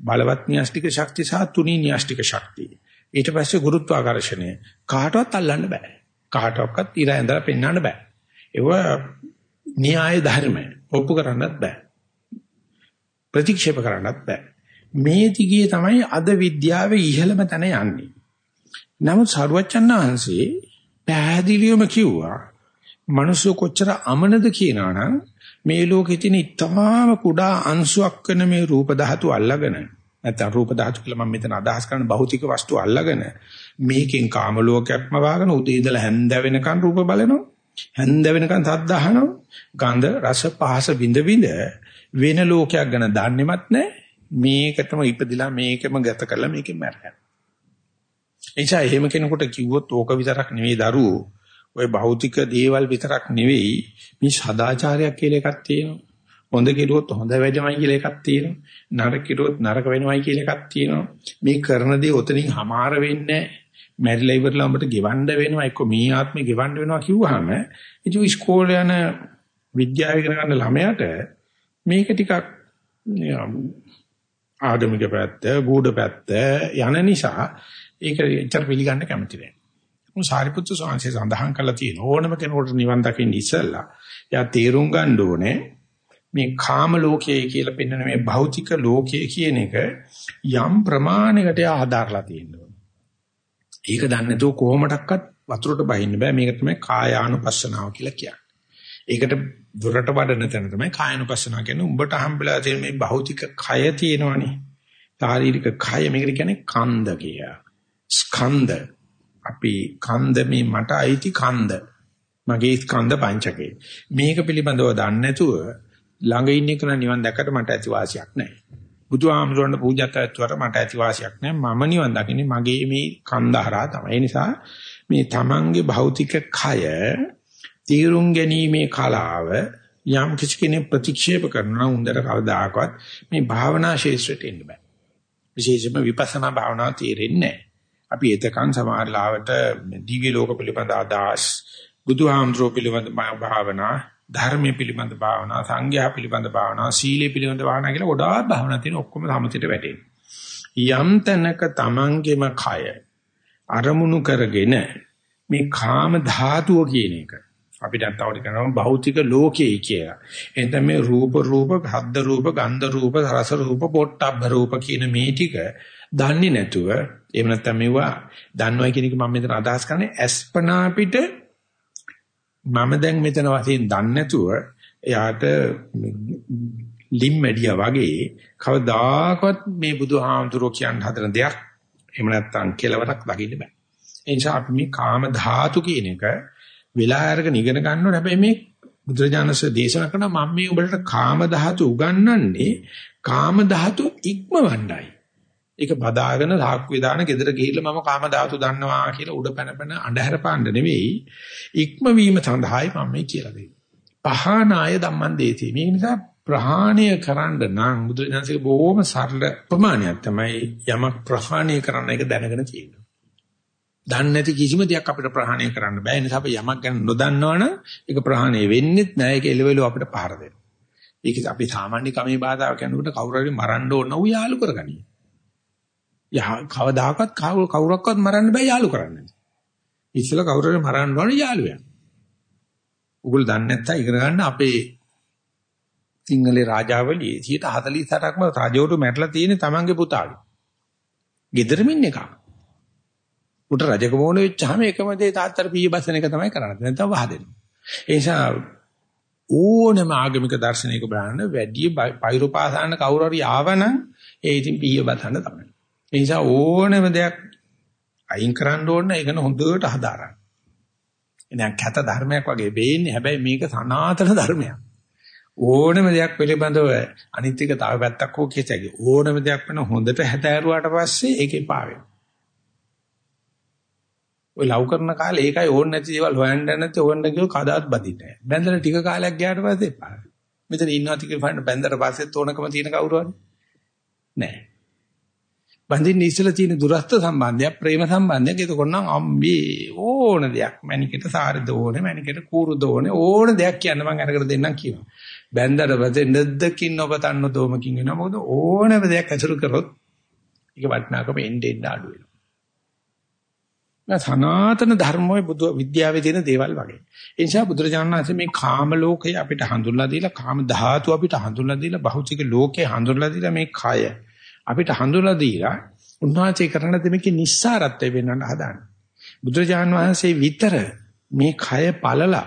බලවත් න්‍යෂ්ටික ශක්තිය සහ තුනී න්‍යෂ්ටික ශක්තිය. ඊට පස්සේ ගුරුත්වාකර්ෂණය කාටවත් අල්ලන්න බෑ. කාටවත් ඉර ඇඳලා පෙන්වන්න බෑ. ඒව න්‍යාය ධර්ම ඔප්පු කරන්නත් බෑ. ප්‍රතික්ෂේප කරන්නත් බෑ. මේ දිගේ තමයි අද විද්‍යාවේ ඉහළම තැන යන්නේ. නමුත් සරුවච්චන් වහන්සේ පැහැදිලිවම කිව්වා මිනිස්සු කොච්චර අමනද කියනවනම් මේ ලෝකෙ තියෙන ඉතාම කුඩා අංශුවක් වෙන මේ රූප ධාතු අල්ලගෙන නැත්නම් රූප ධාතු කියලා මම මෙතන අදහස් කරන භෞතික වස්තු අල්ලගෙන මේකෙන් කාම ලෝකයක්ම වාගෙන උදේ ඉඳලා හැන්ද වෙනකන් රූප බලනවා හැන්ද වෙනකන් සද්ද අහනවා ගන්ධ රස පහස විඳ විඳ වෙන ලෝකයක් ගැන දන්නේවත් නැහැ. මේකටම ඉපදිලා මේකම ගත කරලා මේකෙන් මැරෙනවා. එනිසා එහෙම කෙනෙකුට කිව්වොත් ඕක විතරක් නෙවෙයි දරුවෝ. ඔය භෞතික දේවල් විතරක් නෙවෙයි මේ සදාචාරයක් කියලා එකක් තියෙනවා. හොඳ කෙරුවොත් හොඳ වැඩමයි කියලා එකක් තියෙනවා. නරක කෙරුවොත් නරක වෙනවයි කියලා එකක් තියෙනවා. මේ කරන දේ ඔතනින් හමාර වෙන්නේ මැරිලා ඉවරලා උඹට ගෙවන්න වෙනවා එක්ක මේ ආත්මේ ගෙවන්න වෙනවා කිව්වහම ඉතින් ඉස්කෝලේ යන විද්‍යාව ඉගෙන ගන්න ළමයාට මේක ටිකක් ආගමික පැත්ත, ගුඪ පැත්ත යන නිසා ඒක එච්චර පිළිගන්න කැමති නැහැ. මොකද සාරිපුත්තු සාංශය සඳහන් කරලා තියෙන ඕනම කෙනෙකුට නිවන් දකින්න ඉස්සෙල්ලා එයා තේරුම් ගන්න ඕනේ මේ කාම ලෝකයේ කියලා පෙන්වන මේ භෞතික ලෝකයේ කියන එක යම් ප්‍රමාණයකට ආදාරලා තියෙනවා. ඒක දන්නේ නැතුව කොහොමඩක්වත් වතුරට බහින්න බෑ මේක තමයි කායානුපස්සනාව කියලා කියන්නේ. ඒකට දුරට වඩන තැන තමයි කායනුපස්සනා කියන්නේ. උඹට හම්බෙලා තියෙන මේ භෞතික කය තියෙනවනේ. ශාරීරික කය මේකට කියන්නේ කන්ද කිය. ස්කන්ධ. අපි කන්ද මේ මට අයිති කන්ද. මගේ ස්කන්ධ පංචකේ. මේක පිළිබඳව දන්නේ නැතුව ළඟ ඉන්න කෙනා නිවන් දැක්කට මට ඇති වාසියක් නැහැ. බුදුහාමුදුරන්ට පූජා කරච්චවට මට ඇති වාසියක් නැහැ. මම නිවන් දකින්නේ මගේ මේ කන්දහරා තමයි. ඒ නිසා මේ තමන්ගේ භෞතික කය තීරුම් ගැනීමේ කලාව යම් කිසි කෙනෙක් ප්‍රතික්ෂේප කරනවා උන්දර කවදාකවත් මේ භාවනා ශේෂ්ත්‍රයට එන්න බෑ. විශේෂයෙන්ම විපස්සනා භාවනාව තේරෙන්නේ නැහැ. අපි එතකන් සමහර ලාවට දිව්‍ය ලෝක පිළිබඳ අදහස් බුදුහාමුදුරුවෝ පිළිබඳ භාවනා ධර්මයේ පිළිබඳ භාවනා සංඝයා පිළිබඳ භාවනා සීලයේ පිළිබඳ භාවනා කියලා ගොඩාක් භාවනා තියෙන ඔක්කොම සමතිට වැටෙනවා. යම් තැනක තමන්ගේම කය අරමුණු කරගෙන මේ කාම ධාතුව කියන එක අපිට අත්වට කරනවා භෞතික ලෝකයේ කියලා. එතන මේ රූප රූප, ශබ්ද රූප, ගන්ධ රූප, රස රූප, පොට්ටබ්බ රූප කියන මේ ටික දන්නේ නැතුව එහෙම නැත්නම් මේවා දන්නවා කියන එක මම මෙතන අදහස් කරන්නේ අස්පනා පිට මම දැන් මෙතන වශයෙන් දන්නේ නැතුව එයාට ලිම්මැඩියා වගේ කවදාකවත් මේ බුදුහාමුදුරුවෝ කියන හදන දෙයක් එහෙම නැත්නම් කෙලවරක් දකින්න බෑ. ඒ නිසා අපි මේ කාම ධාතු කියන එක වෙලා අරගෙන ඉගෙන ගන්න ඕනේ. හැබැයි මේ බුදුරජාණන්සේ දේශනා කරන මම මේ ඔබට කාම ධාතු උගන්වන්නේ කාම ධාතු ඉක්මවණ්ඩයි. ඒක බදාගෙන සාක්කුවේ දාන ගෙදර ගිහිල්ලා මම කාම ධාතු දන්නවා කියලා උඩ පැන පැන අඳුර පාන්න නෙවෙයි ඉක්මවීම සඳහායි මම මේ කියලා දෙන්නේ. පහනාය ධම්මං දේති. මේක නිසා ප්‍රහාණය කරන්න නම් බුදුරජාණන්සේ බොහොම සරල ප්‍රමාණයක් තමයි යමක් ප්‍රහාණය කරන්න එක දැනගෙන තියෙනවා. දන්නේ නැති කිසිම දෙයක් අපිට ප්‍රහාණය කරන්න බෑ. ඒ නිසා අපි යමක් ගැන නොදන්නවනම් ඒක ප්‍රහාණය වෙන්නේ නැහැ. ඒක එලෙවලු අපිට පහර දෙනවා. ඒක අපි සාමාන්‍ය කමේ බාධාව කරනකොට කවුරු හරි මරන්න ඕන වූ යාලු කරගනියි. යහ කවදාකවත් කවුරක්වත් මරන්න බෑ යාලු කරන්න. ඉස්සෙල්ලා කවුරු හරි මරන්න ඕන යාළුවා. උගල දන්නේ නැත්තම් ඉගෙන ගන්න අපේ සිංහලේ රාජාවලියේ 148ක්ම රජවරු මැරලා තියෙන තමන්ගේ පුතාගේ. ගෙදරමින් එකක්. උට රජකම ඕන වෙච්චාම එකම දේ තාත්තට පීය බසන එක තමයි කරන්නේ. නැත්නම් වහදෙනවා. ඒ නිසා ඕනම ආගමික දර්ශනයක බලන්න වැඩි පෛරුපාසන කවුරු හරි ආවනම් ඒ ඉතින් පීය බසන්න තමයි. ඒ නිසා ඕනම දෙයක් අයින් කරන්න ඕන ඒක හොඳට හදාරන්න. එනං කැත ධර්මයක් වගේ වෙන්නේ හැබැයි මේක සනාතන ධර්මයක්. ඕනම දෙයක් පිළිබඳව අනිත් එක තව පැත්තක් හෝ කියතයි. ඕනම දෙයක් වෙන හොඳට හැදෑරුවාට පස්සේ ඒකේ පාවෙනවා. ඔය ලව් කරන කාලේ ඒකයි ඕන නැති දේවල් හොයන්න නැත්නම් ඕන්න කියව කදාත් බදින්නේ නැහැ. බැඳලා ටික කාලයක් ගියාට පස්සේ එපා. මෙතන ඉන්නවා ටික ෆයින් බැඳලා පස්සෙත් ඕනකම තියෙන කවුරු හරි නැහැ. බඳින්න ඉස්සලා තියෙන දුරස්ත සම්බන්ධයක් ප්‍රේම සම්බන්ධයක් එතකොට නම් අම්බේ ඕන දෙයක් මැනිකට සාරද ඕනේ මැනිකට කූරුද ඕනේ ඕන දෙයක් කියන්න මම අරගෙන දෙන්නම් කියනවා. බැඳලා පස්සේ නැද්දකින් ඔබ තන්න දෝමකින් වෙනවා. මොකද ඕනම දෙයක් ඇසුරු කරොත් ඒක වටිනාකම එන්නේ එන්න අඩු වෙනවා. සනාතන ධර්මයේ බුදු විද්‍යාවේ තියෙන දේවල් වගේ. ඒ නිසා බුදුරජාණන් වහන්සේ මේ කාම ලෝකය අපිට හඳුන්ලා දීලා කාම ධාතු අපිට හඳුන්ලා දීලා භෞතික ලෝකේ හඳුන්ලා දීලා මේ කය අපිට හඳුන්ලා දීලා උන්වහන්සේ කරන දෙමකේ නිස්සාරත්වය වෙන්නට හදාන්නේ. බුදුරජාණන් වහන්සේ විතර මේ කය පළලා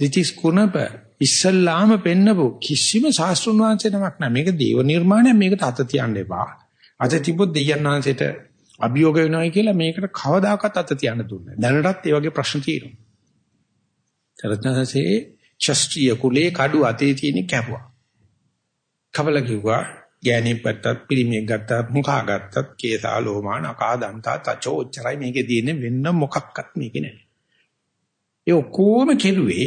දිචිස් කුණප ඉස්සල්ලාම පෙන්නපු කිසිම ශාස්ත්‍රුන් වහන්සේ නමක් නැහැ. මේක දේව නිර්මාණයක් මේකට අත තියන්න එපා. අත තිබ්බොත් දෙයයන් වහන්සේට අභියෝග වෙනවයි කියලා මේකට කවදාකවත් අත තියන්න දුන්නේ නැහැ. දැනටත් ඒ වගේ ප්‍රශ්න තියෙනවා. සරත්නසේ ශාස්ත්‍රීය කුලේ කඩු අතේ තියෙන කැපුවා. කවල කිව්වා ගෑණි පැත්තත් පිරිමියෙක් ගත්තත් මුඛා ගත්තත් කේසා ලෝමා නකා දන්තා තචෝ උච්චරයි මේකේ තියෙන්නේ වෙන්න මොකක්වත් මේකේ නැහැ. ඒ ඔක්කොම කෙරුවේ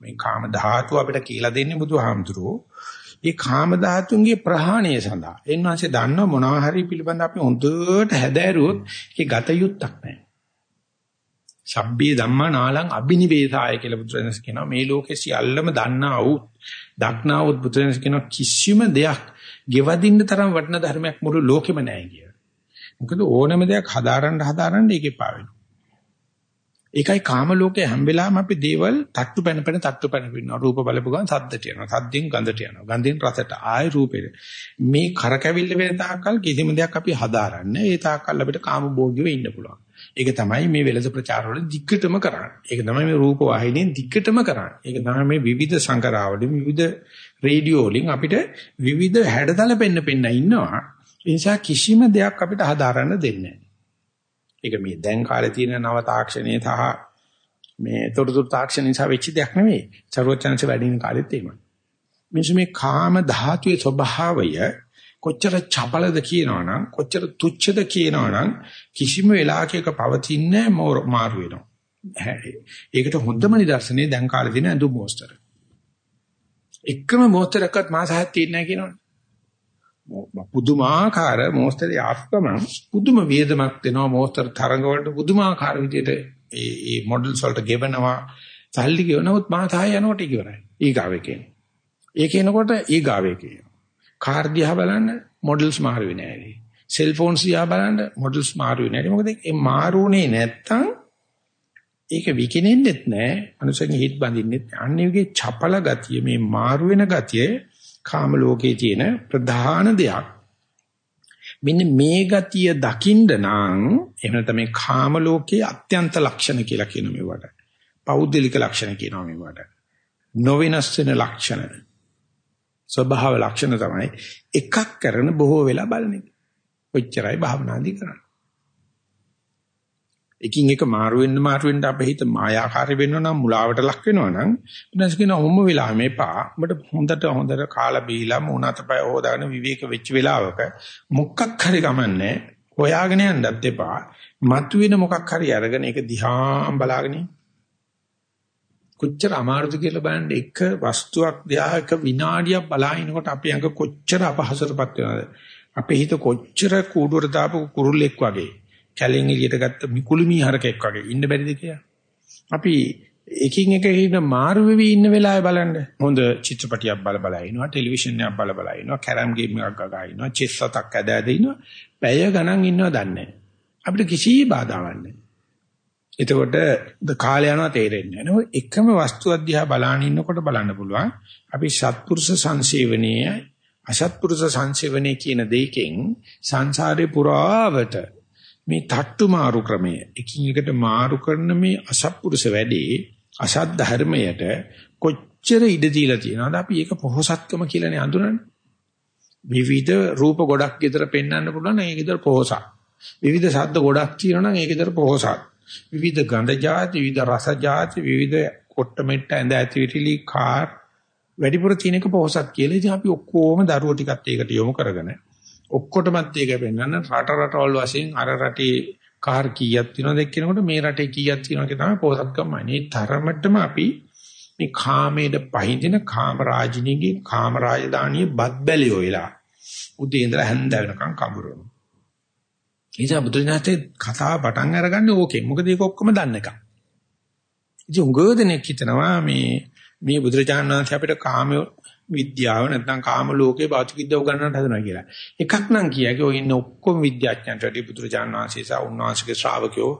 මේ කාම ධාතු අපිට කියලා දෙන්නේ බුදුහාමුදුරුවෝ ඒ කාම ධාතුන්ගේ ප්‍රහාණය සඳහා එන්වාසේ දන්න මොනවා හරි පිළිබඳ අපි හොඳට හැදෑරුවොත් ඒක ගත යුත්තක් නැහැ. සබ්බේ ධම්මා නාලං අබිනිවේසාය කියලා බුදුරජාණන් කියනවා මේ ලෝකේ සියල්ලම දන්නා වූ දක්නා වූ බුදුරජාණන් කියනවා කිසිම දෙයක් ගෙවදින්න තරම් වටින ධර්මයක් මුළු ලෝකෙම නැහැ කියලා. මොකද ඕනම දෙයක් හදාරන්න හදාරන්න ඒකේ පාවෙනවා. ඒකයි කාම ලෝකේ හැම වෙලාවෙම අපි දේවල් තට්ටු පැන පැන තට්ටු පැන පින්නවා. රූප බලපු ගමන් සද්දට යනවා. සද්දෙන් ගඳට යනවා. ගඳෙන් රසට ආය රූපෙට. මේ කරකැවිල්ල වෙන තාක්කල් කිසිම දෙයක් අපි හදාරන්නේ. ඒ තාක්කල් අපිට කාම භෝගියව ඉන්න පුළුවන්. ඒක තමයි මේ වෙළඳ ප්‍රචාර වල දිග්ගටම කරන්නේ. ඒක තමයි මේ රූප වාහිනියෙන් දිග්ගටම කරන්නේ. ඒක තමයි මේ විවිධ සංකරාවලින් විවිධ රේඩියෝ වලින් අපිට විවිධ හැඩතල පෙන්න පෙන්න ඉන්නවා. ඒ නිසා කිසිම දෙයක් අපිට හදාරන්න දෙන්නේ නැහැ. ඒක මේ දැන් කාලේ තියෙන නව තාක්ෂණයේ සහ මේ තොරතුරු තාක්ෂණ නිසා වෙච්ච දෙයක් නෙවෙයි. ਸਰවචන්ස වැඩින කාලෙත් එහෙමයි. මිනිස්සු මේ කාම ධාතුවේ ස්වභාවය කොච්චර චපලද කියනවනම් කොච්චර තුච්ඡද කියනවනම් කිසිම වෙලාවක පවතින්නේ මාරු වෙනවා. ඒකට හොඳම නිදර්ශනේ දැන් කාලේ තියෙන ඇඳුම් මොස්තර. එකම මොස්තරයක්වත් මාස හයක් තියෙන්නේ නැහැ කියනවනේ. පුදුමාකාර මොස්තරේ ආප්කම පුදුම වේදමක් දෙනවා මොස්තර තරඟ වලට පුදුමාකාර විදිහට ඒ ඒ මොඩල්ස් වලට ගෙවනවා සල්ලි ගෙවනවොත් මාස හය යනකොට ඉවරයි. ඊගාවේ කියන. ඒක එනකොට ඊගාවේ කියන. කාර් දිහා බලන්න මොඩල්ස් මාරු වෙන්නේ නැහැ. සෙල්ෆෝන්ස් දිහා බලන්න මොඩල්ස් මාරු වෙන්නේ නැහැ. මොකද ඒ මාරුනේ නැත්තම් ඒක විකිනෙන්නෙත් නැහැ. අනුසංග හිට බඳින්නෙත් නැහැ. අන්නේ වගේ චපල ගතිය මේ මාරු වෙන ගතිය කාම ලෝකයේ තියෙන ප්‍රධාන දෙයක්. මෙන්න මේ ගතිය දකින්න නම් එහෙම නැත්නම් මේ කාම ලෝකයේ අත්‍යන්ත ලක්ෂණ කියලා කියන මේවට. පෞද්ගලික ලක්ෂණ කියනවා මේවට. නොවෙනස් වෙන ලක්ෂණ. ස්වභාව ලක්ෂණ තමයි එකක් කරන බොහෝ වෙලා බලන එක. ඔච්චරයි භාවනාදී කරන්නේ. එකින් එක මාරු වෙන්න මාරු වෙන්න අපේ හිත මායාකාරී වෙනවා නම් මුලාවට ලක් වෙනවා නම් ඊට කියන ඔම්ම වෙලා මේපා ඔබට හොඳට හොඳට කාලා බීලා මුණතපය හොදාගෙන විවේක වෙච්ච වෙලාවක මොකක් හරි ගමන්නේ හොයාගෙන යන්නත් එපා. මතුවෙන මොකක් හරි අරගෙන ඒක දිහා බලාගෙන කොච්චර අමාරුද කියලා බලන්න එක වස්තුවක් දිහා එක විනාඩියක් බලාගෙනකොට අපේ අඟ කොච්චර අපහසුටපත් වෙනවද? අපේ හිත කොච්චර කූඩුවට දාපු කුරුල්ලෙක් වගේ. කැලෙන් එළියට ගත්ත මිකුළුමි හරකෙක් වගේ ඉන්න බැරිද කියලා. අපි එකින් එක හින මාරු වෙවි ඉන්න වෙලාවේ බලන්න. හොඳ චිත්‍රපටියක් බල බල ඉනවා, ටෙලිවිෂන් එකක් බල බල ඉනවා, කැරම් ගේම් එකක් ගගා ඉනවා, චෙස් සතක් ඇද ඇද ඉනවා. පැය ගණන් ඉන්නව දන්නේ අපිට කිසි බාධාවක් නැහැ. එතකොට කාලය යනවා තේරෙන්නේ නැහැ. එකම වස්තු අධ්‍යා බලාන ඉන්නකොට බලන්න පුළුවන්. අපි සත්පුරුෂ සංසේවනයේ අසත්පුරුෂ සංසේවනයේ කියන දෙකෙන් සංසාරේ පුරාවට මේ තට්ටු මාරු ක්‍රමය. එකින් එකට මාරු කරන මේ අසත්පුරුෂ වැඩේ අසත් ධර්මයට කොච්චර ඉඩ දීලා තියෙනවද? අපි ඒක පොහසත්කම කියලානේ අඳුරන්නේ. විවිධ රූප ගොඩක් විතර පෙන්වන්න පුළුවන් ඒක විතර පොහසත්. විවිධ ශබ්ද ගොඩක් තියෙනවා නම් ඒක විතර පොහසත්. විවිධ ගන්ධ જાති විවිධ රස જાති විවිධ කොට්ට මෙට්ට ඇඳ ඇතිවිලි කාර් වැඩිපුර තියෙන එක පොහසත් කියලා. ඉතින් අපි ඔක්කොම දරුවෝ ටිකත් ඒකට යොමු කරගෙන ඔක්කොටමත් ඒක පෙන්වන්න රට රටවල් වශයෙන් අර රටේ කාර් කීයක් තියෙනවද එක්කිනකොට මේ රටේ කීයක් තියෙනවද කියලා තමයි පොසත්කමයි. මේ තරමටම අපි මේ කාමයේ පහින්දින කාම රාජිනීගේ කාම රාජධානිය බත් බැලියෝ වෙලා උදේ ඉඳලා හැන්ද වෙනකන් කඹරනවා. ඉතින් බුදුරජාණන්සේ කතාව පටන් අරගන්නේ ඕකේ. මොකද ඒක ඔක්කොම දන්න එක. ඉතින් උගෝදෙනෙක් හිතනවා මේ මේ බුදුරජාණන් වහන්සේ අපිට කාම විද්‍යාව නැත්නම් කාම ලෝකේ භෞතික විද්‍යාව උගන්වන්නට හදනවා කියලා. එකක් නම් කියකේ ඔය ඉන්න ඔක්කොම විද්‍යාඥයන්ට වැඩි පුදුරජාන වාසී සහ උන්වහන්සේගේ ශ්‍රාවකයෝ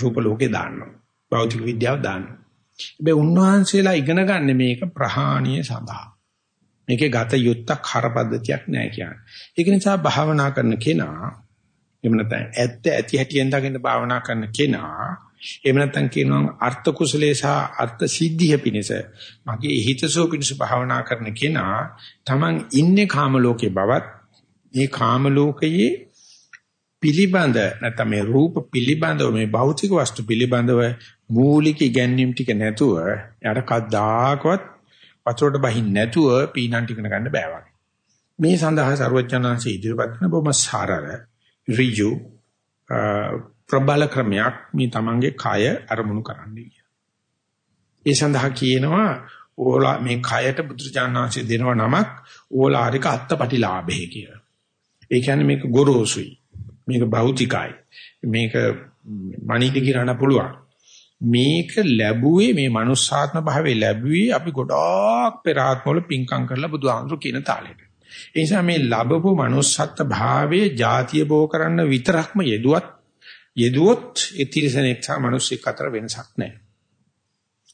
රූප ලෝකේ දාන්නවා. භෞතික විද්‍යාව දාන්නවා. හැබැයි උන්වහන්සේලා ඉගෙන ගන්න මේක ප්‍රහාණීය සඳහා. මේකේ ගත යුත්තක් හරපද්ධතියක් නැහැ කියන්නේ. ඒක නිසා භාවනා කරන කෙනා එහෙම නැත්නම් ඇත්ත ඇති හැටියෙන් දකින්න භාවනා කරන කෙනා එහෙම නැත්නම් කියනවා අර්ථ කුසලයේ සහ අර්ථ සිද්ධිය පිණිස මගේ හිතසෝ පිණිස භාවනා කරන කෙනා Taman ඉන්නේ කාම ලෝකේ බවත් මේ කාම ලෝකයේ පිළිබඳ නැත්නම් මේ රූප පිළිබඳව මේ භෞතික වස්තු පිළිබඳව මූලික ඉගැන්වීම් ටික නැතුව යාට කද්දාකවත් වතුරට බහින්න නැතුව පීනන් ටිකන ගන්න බෑ වගේ. මේ සඳහා ਸਰවඥාන්සේ ඉදිරිපත් කරන බොහොම සරල ඍජු ප්‍රබල ක්‍රමයක් මේ තමන්ගේ කය අරමුණු කරන්න ඒ සඳහා කියනවා ඕලා මේ කයට බුදුචානන්සේ දෙනව නමක් ඕලාරික අත්පටිලාභය කියලා. ඒ කියන්නේ මේක ගොරෝසුයි. මේක භෞතිකයි. මේක මනින්ද කිරණ පුළුවන්. මේක ලැබුවේ මේ manussාත්ම භාවයේ ලැබුවේ අපි ගොඩාක් පෙර ආත්මවල පිංකම් කරලා බුදුහාමුදුරු කියන තාලෙට. ඒ නිසා මේ ලැබපු manussත්ත්ව භාවයේ ಜಾතිය බෝ කරන්න විතරක්ම යෙදුවත් යෙදුවොත් ඒ තිරසනෙක් සහ මිනිස්සෙක් අතර වෙනසක් නැහැ.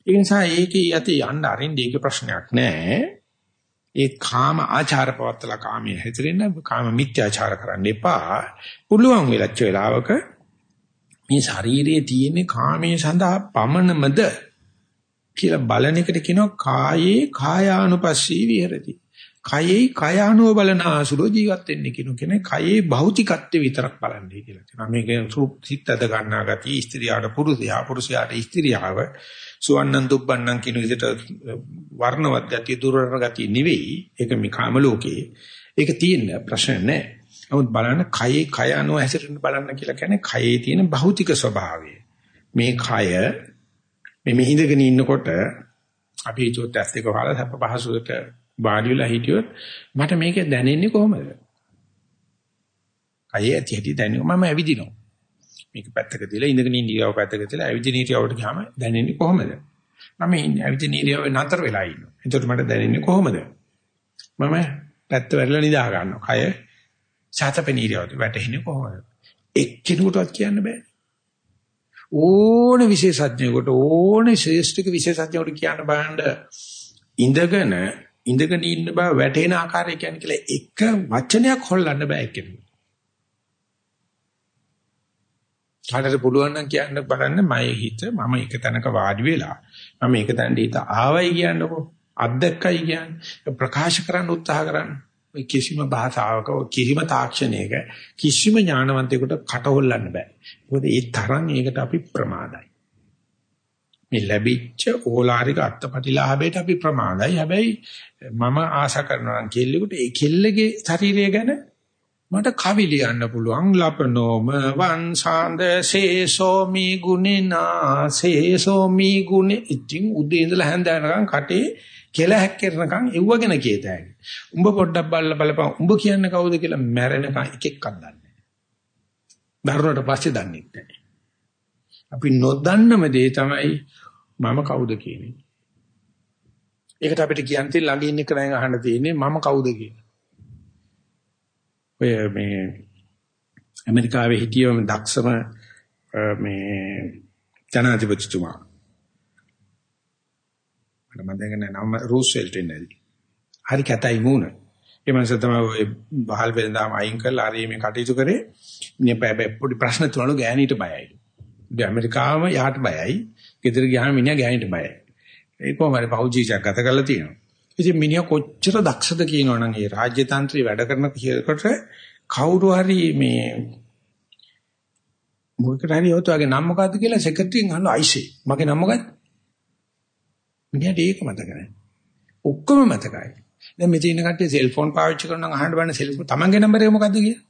ඒ නිසා ඒකේ යටි යන්න අරින්න ඒක ප්‍රශ්නයක් නැහැ. ඒ කාම ආචාර පවත්තලා කාමයේ හැතරෙන්න කාම මිත්‍යාචාර කරන්න එපා. පුළුවන් වෙලච්ච වෙලාවක මේ ශරීරයේ තියෙන කාමයේ සඳහා පමණමද කියලා බලන එකට කියනවා කායේ කායානුපස්සී විහෙරති. කයේ කයානුව බලන ආසුලෝ ජීවත් වෙන්නේ කියන කෙනේ කයේ භෞතිකත්වය විතරක් බලන්නේ කියලා කියනවා. මේක සිත් අද ගන්නා ගතිය ස්ත්‍රියට පුරුෂයා පුරුෂයාට ස්ත්‍රියව සුවන්නන් දුබ්බන්නන් කියන විදිහට වර්ණවත් ගතිය දුර්වර්ණ ගතිය නෙවෙයි. ඒක මේ කාම ලෝකේ. ඒක තියෙන ප්‍රශ්න නැහැ. නමුත් බලන්න කයේ කය අනුව හැසිරෙන්න බලන්න කියලා කියන්නේ කයේ තියෙන භෞතික ස්වභාවය. මේ කය මේ මෙහිඳගෙන ඉන්නකොට අපි හිතුවත් ඇස් දෙක වහලා සැප පහසුවට වාඩි වෙලා හිටියොත් මට මේක දැනෙන්නේ කොහොමද? කයේ ඇති ඇති දැනෙන්නේ මම ඇවිදිනවා. මේක පැත්තක තියලා ඉඳගෙන ඉන්න ඉරියව්ව පැත්තක තියලා ඇවිදින ඉරියව්වට ගියාම දැනෙන්නේ කොහොමද? මම ඉන්නේ ඇවිදින ඉරියව්වේ නතර වෙලා ඉන්නවා. එතකොට මට දැනෙන්නේ කොහොමද? මම පැත්ත වැරලා නිදා ගන්නවා. කය සාතපෙන ඉරියව්වට වැටෙන්නේ කොහොමද? එක්කිනුටවත් කියන්න බෑ. ඕන විශේෂඥයෙකුට ඕන ශ්‍රේෂ්ඨක විශේෂඥයෙකුට කියන්න බෑඳ ඉඳගෙන ඉඳගෙන ඉන්න බව වැටෙන ආකාරය කියන්නේ කියලා එක වචනයක් හොල්ලන්න බෑ කෙනෙකුට. කාටද පුළුවන් නම් කියන්න බලන්න මගේ හිත මම එක තැනක වාඩි වෙලා මම එක තැනට හිත ආවයි කියන්නකෝ අත්දැක්කයි කියන්නේ ප්‍රකාශ කරන්න උත්සාහ කරන්න. ඔය කිසිම භාෂාවක කිසිම තාක්ෂණයක කිසිම ඥානවන්තයෙකුට කට හොල්ලන්න බෑ. මොකද ඒ තරම් ඒකට අපි ප්‍රමාදයි. මේ ලැබිච්ච ඕලාරික අත්පටිලාභයට අපි ප්‍රමාදයි හැබැයි මම ආශා කරනවා නම් කෙල්ලෙකුට ඒ කෙල්ලගේ ශරීරය ගැන මට කවි ලියන්න පුළුවන් ලපනෝම වංශාන්ද සේසෝමි ගුණිනා සේසෝමි ගුණ ඉතින් උදේ ඉඳලා හැන්ද වෙනකන් කටේ කෙල හැක්කරනකන් එව්වගෙන කියතයි. උඹ පොඩ්ඩක් බලලා බලපන් උඹ කියන්නේ කවුද කියලා මැරෙනකන් එක එකක් දන්නේ නැහැ. දරුණට පස්සේ දන්නේ නැහැ. අපි නොදන්නම දේ තමයි මම කවුද කියන්නේ. ඒකට අපිට කියන්න ළඟ ඉන්න කෙනෙක් අහන්න තියෙන්නේ මම කවුද කියලා. ඔය මේ ඇමරිකාවේ හිටියම දක්ෂම මේ ජනාධිපතිතුමා මතක නැහැ නම රූස්වෙල්ට් ඉන්නදී. හරි කැතයි මූණ. ඒ මනස තමයි ඔය බහල් වෙනදාම අයින් කරලා හරි මේ කටයුතු කරේ. ඉන්නේ පොඩි ප්‍රශ්න තුනලු ගෑණීට බයයි. ඉතින් ඇමරිකාවම යහට බයයි. ගෙදර ගියාම මිනිහා ගෑණීට බයයි. ඒ කොහොම හරි පෞල් ජීවිතයක් ගත කරලා තියෙනවා. ඉතින් මිනිහා කොච්චර දක්ෂද කියනවනම් ඒ රාජ්‍ය තන්ත්‍රය වැඩ කරන කීයකට කවුරු හරි මේ මොකකට හරි යොතුගේ නම මොකද්ද කියලා සෙක්‍රටරියෙන් අහනවා අයිසේ. මගේ නම මොකද්ද? මිනිහට ඒක මතක නැහැ. ඔක්කොම මතකයි. දැන් මෙතන ඉන්න කට්ටිය සෙල්ෆෝන් පාවිච්චි කරනවා නම් අහන්න බෑ සෙල්ෆෝන් තමන්ගේ නම්බර එක මොකද්ද කියලා.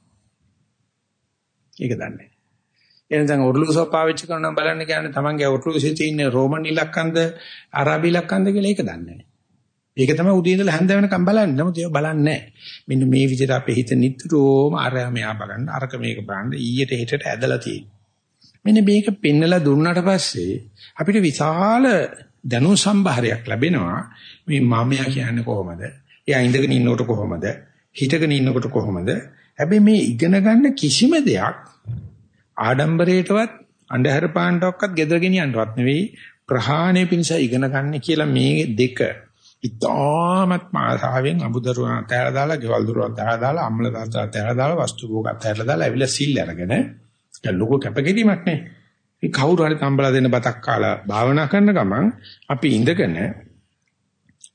ඒක දන්නේ නැහැ. එනසම් ඔර්ලුසෝ පාවිච්චි කරනවා නම් බලන්න කියන්නේ තමන්ගේ ඔර්ලුසේ තියෙන රෝමන් ඉලක්කන්ද අරාබි ඉලක්කන්ද කියලා ඒක දන්නේ නැහැ. ඒක තමයි උදේ ඉඳලා හැන්ද වෙනකම් බලන්නේ. නමුත් ඒක බලන්නේ නැහැ. මෙන්න මේ විදිහට අපේ හිත නිතරම අරයා මෙයා බලන්න අරක මේක බලන්න ඊයට හෙටට ඇදලා තියෙනවා. මෙන්න මේක පෙන්නලා දුන්නාට පස්සේ අපිට විශාල දැනුම් සම්භාරයක් ලැබෙනවා. මේ මමයා කියන්නේ කොහොමද? එයා ඉඳගෙන ඉන්නකොට කොහොමද? හිටගෙන ඉන්නකොට කොහොමද? හැබැයි මේ ඉගෙන ගන්න කිසිම දෙයක් ආඩම්බරයටවත් අන්ධහර පාණ්ඩවක්වත් ගෙදර ගෙනියන්නවත් නෙවෙයි ප්‍රහාණය පිණිස ඉගෙන ගන්න කියලා මේ දෙක ඉතාමත් මාසාවෙන් අමුදරුවන් අතහැරලා දාලා, ගෙවල් දරුවන් අතහැරලා දාලා, අම්ල තාත්තා අතහැරලා දාලා, වස්තු භෝග අතහැරලා දාලා ඇවිල්ලා සිල් අරගෙන දැන් ලොකු කැපකිරීමක් නේ. මේ කවුරු හරි තම්බලා දෙන්න බතක් කාලා භාවනා කරන ගමන් අපි ඉඳගෙන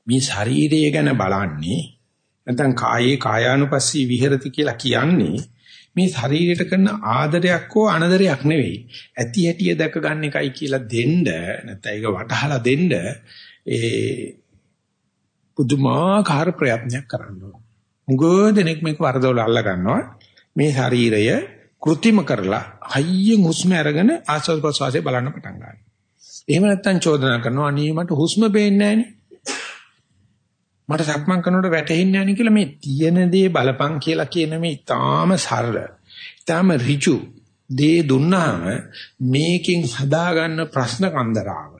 මේ ශරීරය ගැන බලන්නේ නැත්නම් කායේ කායානුපස්සී විහෙරති කියලා කියන්නේ මේ ශරීරයට කරන ආදරයක් හෝ අනදරයක් නෙවෙයි. ඇති හැටිය දැක ගන්න එකයි කියලා දෙන්න නැත්නම් ඒක වටහලා දෙන්න ඒ පුදුමාකාර ප්‍රයත්නයක් කරනවා. මුගෝ දෙනෙක් මේක වරදවල අල්ල ගන්නවා. මේ ශරීරය કૃතිම කරලා හයියෙන් හුස්ම අරගෙන ආස්වාද ප්‍රසවාසය බලන්න පටන් ගන්නවා. එහෙම නැත්නම් චෝදනා කරනවා අනේ මට හුස්ම පේන්නේ මට සක්මන් කරනකොට වැටෙන්නේ නැහැ කියලා මේ තියෙන දේ බලපං කියලා කියන මේ ඊටාම සරල ඊටාම ඍජු දේ දුන්නාම මේකෙන් හදාගන්න ප්‍රශ්න කන්දරාව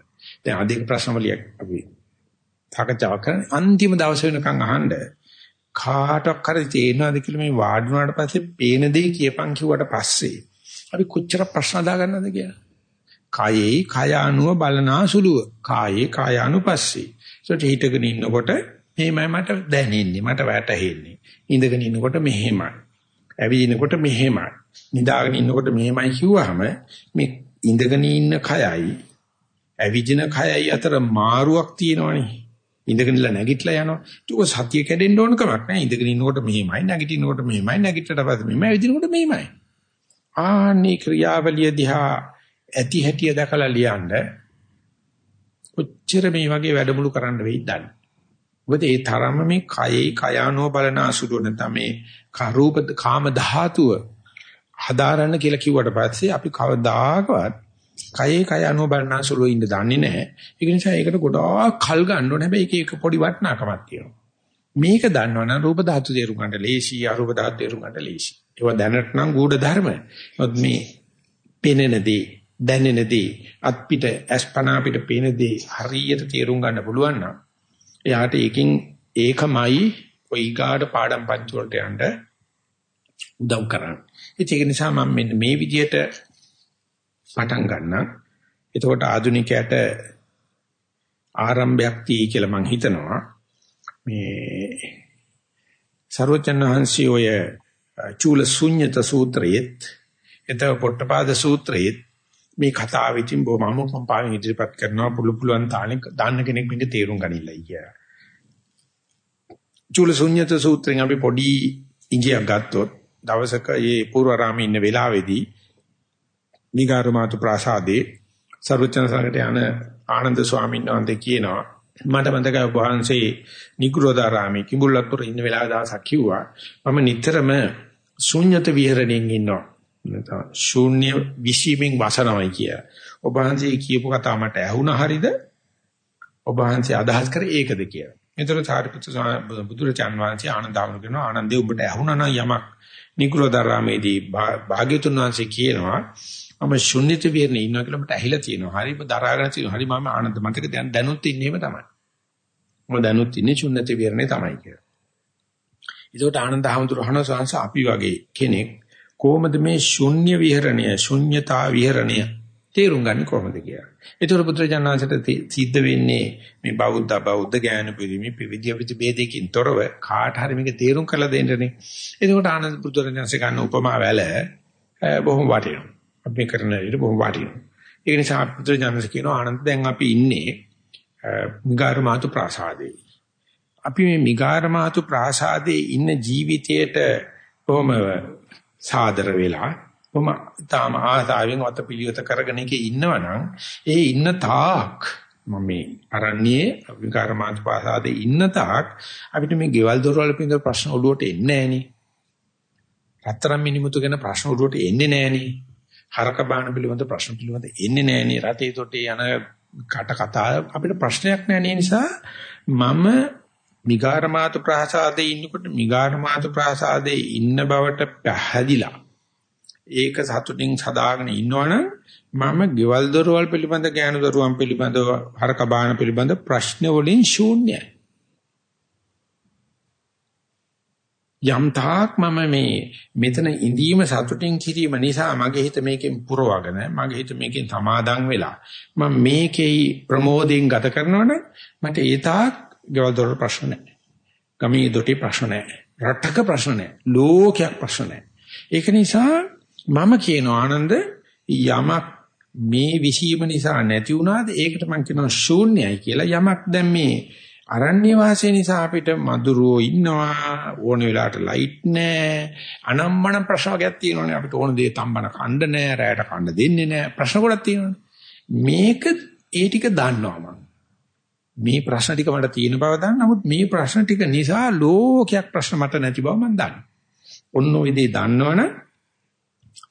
දැන් අධික ප්‍රශ්න වලියක් අපි සාකච්ඡා කරන අන්තිම දවස් වෙනකන් අහන්න කාටවත් හරි තේරෙනවද කියලා මේ වාඩි වුණාට පස්සේ පේන දේ කියපන් කිව්වට පස්සේ අපි කොච්චර ප්‍රශ්න දාගන්නද කියලා. කායේ කාය අනුව බලනා සුළුව. කායේ කාය අනුපස්සේ. ඒකට හිටගෙන ඉන්නකොට මේමයි මට දැනෙන්නේ මට වැටහෙන්නේ. ඉඳගෙන ඉන්නකොට මෙහෙමයි. ඇවිදිනකොට මෙහෙමයි. නිදාගෙන ඉන්නකොට මෙහෙමයි කිව්වහම මේ ඉඳගෙන ඉන්න කයයි ඇවිදින කයයි අතර මාරුවක් තියෙනවනේ. ඉඳගෙන ඉන්න නැගිටලා යනවා. ඒක සතිය කැඩෙන්න ඕන කමක් නැහැ. ඉඳගෙන ඉන්නකොට මෙහෙමයි, නැගිටිනකොට මෙහෙමයි, නැගිටට පස්සේ මෙහෙමයි, ඇවිදිනකොට මෙහෙමයි. ආනි ක්‍රියාවලිය දිහා ඇති හැටිය දැකලා ලියන්න කොච්චර මේ වගේ වැඩමුළු කරන්න වෙයිද දන්නේ. මොකද ඒ තරම මේ කයේ කයානෝ බලන අසුර නැත්නම් මේ කරූප කාම ධාතුව හදාරන්න කියලා කිව්වට පස්සේ අපි කවදාකවත් කයේ කයානෝ බලන අසුර ඉන්න දන්නේ නැහැ. ඒක නිසා ඒකට ගොඩාක් කල් ගන්න ඕනේ. හැබැයි ඒක පොඩි වටිනාකමක් තියෙනවා. මේක දන්නවනම් රූප ධාතු තේරුම් ගන්න ලේසි, අරූප ධාතු තේරුම් ගන්න ලේසි. ඒවා දැනට නම් ගුඪ ධර්ම. නමුත් මේ පෙනෙන දේ, දැනෙන දේ, අත්පිට, අස්පනා පිට පේන දේ හරියට තේරුම් ගන්න පුළුවන් නම් එයාට ඒකෙන් ඒකමයි ඔය ඊගාට පාඩම් පන්ති වලට යන්න උදව් කරන්නේ. ඒක නිසා මම මෙන්න මේ විදිහට පටන් ගන්නම්. එතකොට ආධුනිකයට ආරම්භයක් තියෙයි කියලා මම හිතනවා. මේ සර්වචන් වහන්සේ ඔය චූල ශුන්්‍යත සූත්‍රයේත් එතව පොට්ටපාද සූත්‍රයේත් මේ කතාව ඉතින් බොහොම අමුකම්පාවෙන් ඉදිරිපත් කරනවා පුළු පුළුවන් තාලෙ දාන්න කෙනෙක් මේක තේරුම් ගනින්නයි කියලා. චූලසුඤ්ඤත සූත්‍රයෙන් අපි පොඩි ඉඟියක් ගත්තොත් දවසක මේ පූර්වාරාමේ ඉන්න වෙලාවේදී නිගාරමාතු ප්‍රාසාදේ සර්වචන සංගට යන ආනන්ද ස්වාමීන් වහන්සේ කියනවා මට මතකයි වහන්සේ නිග්‍රෝධාරාමේ කිඹුල්ලත්පුර ඉන්න වෙලාව දවසක් කිව්වා මම නිතරම ශුන්්‍යත විහරණයෙන් ඉන්නවා නැත්නම් ශූන්‍ය විසීමෙන් වසනවයි කිය. ඔබ වහන්සේ කියපු කතාව මට ඇහුණා හරියද? ඔබ වහන්සේ අදහස් කරේ ඒකද කියලා. ඒතර සාරිපුත්‍ර බුදුරජාන් වහන්සේ ආනන්දාවන කියනවා ආනන්දේ උඹට ඇහුණා නම් යමක් නිකුලෝදරාමේදී භාග්‍යතුන් වහන්සේ කියනවා මම ශුන්්‍යත විහරණේ ඉන්නවා කියලා මට ඇහිලා තියෙනවා. හරි ඔබ දරාගෙන තියෙනවා. හරි මම ආනන්ද මතක දැන් දැනුත් ඉන්නේම තමයි. මම දැනුත් ඉන්නේ ශුන්්‍යත විහරණේ තමයි කියලා. ඒකට ආනන්ද හැමතුරු අහන සංස අපි වගේ කෙනෙක් කොහොමද මේ ශුන්‍ය විහරණය ශුන්‍යතා විහරණය තේරුම් ගන්නේ කොහොමද කියලා. ඒතර පුත්‍රජානන්සට සිද්ධ වෙන්නේ මේ බෞද්ධ බෞද්ධ ඥාන පිළිමි විවිධ විවිධ ભેදකින් තොරව කාට හරි මේක තේරුම් කරලා දෙන්නනේ. එතකොට ආනන්ද පුත්‍රජානන්ස ගන්න උපමා වැල බොහොම වටිනවා. අපි කරන විදිහ බොහොම වටිනවා. ඒ නිසා පුත්‍රජානන්ස කියනවා ආනන්ද දැන් අපි ඉන්නේ මිගාරමාතු ප්‍රාසාදේ. අපි මේ මිගාරමාතු ප්‍රාසාදේ ඉන්න ජීවිතයට කොහොම සාදර වෙලා කොම තාම ආසාවෙන් වත පිළිවෙත කරගෙන එකේ ඉන්නවනම් ඒ ඉන්න තාක් මම මේ අරණියේ විකාරමාත් පාසාදේ ඉන්න තාක් අපිට මේ ගෙවල් දොරවල් පිළිබඳ ප්‍රශ්න ඔළුවට එන්නේ නැහනේ. රත්තරන් මිනිමුතු ගැන ප්‍රශ්න ඔළුවට එන්නේ නැහනේ. හරක බාන පිළිබඳ ප්‍රශ්න පිළිබඳ එන්නේ නැහනේ. රටේ තොටේ යන කට කතා අපිට ප්‍රශ්නයක් නැහැ නිසා මම මිගාරමාතු ප්‍රාසාදේ ඉන්නකොට මිගාරමාතු ප්‍රාසාදේ ඉන්න බවට පැහැදිලා ඒක සතුටින් සදාගෙන ඉන්නවනම් මම ගෙවල් දොරවල් පිළිබඳ ඥාන දරුවන් පිළිබඳව හරක බාන පිළිබඳ ප්‍රශ්න වලින් ශූන්‍යයි. යම් තාක් මම මේ මෙතන ඉඳීම සතුටින් කිරීම නිසා මගේ හිත මේකෙන් පුරවගෙන මගේ හිත මේකෙන් සමාදන් වෙලා මම මේකේ ප්‍රමෝදයෙන් ගත කරනවනේ මට ඒ තාක් ගෙවල් දොර ප්‍රශ්න නැහැ. ගමේ දොටි ප්‍රශ්න නැහැ. රටක ප්‍රශ්න නැහැ. ලෝකයක් ප්‍රශ්න නැහැ. ඒක නිසා මම කියනවා ආනන්ද යමක් මේ විසීම නිසා නැති වුණාද ඒකට මම කියනවා ශූන්‍යයි කියලා යමක් දැන් මේ අරණ්‍ය වාසය නිසා අපිට මදුරුවෝ ඉන්නවා ඕන වෙලාවට ලයිට් නැහැ අනම්මන ප්‍රශ්න වර්ගයක් තියෙනවානේ අපිට ඕන දේ තම්බන කණ්ඩ නැහැ රැයට කණ්ඩ දෙන්නේ නැහැ ප්‍රශ්න ගොඩක් තියෙනවානේ මේක ඒ ටික දන්නවා මම මේ ප්‍රශ්න ටික මට තියෙන බව දන්න. නමුත් මේ ප්‍රශ්න ටික නිසා ලෝකයක් ප්‍රශ්න මට නැති බව මම දන්නවා. ඔන්න ඔය දේ දන්නවනම්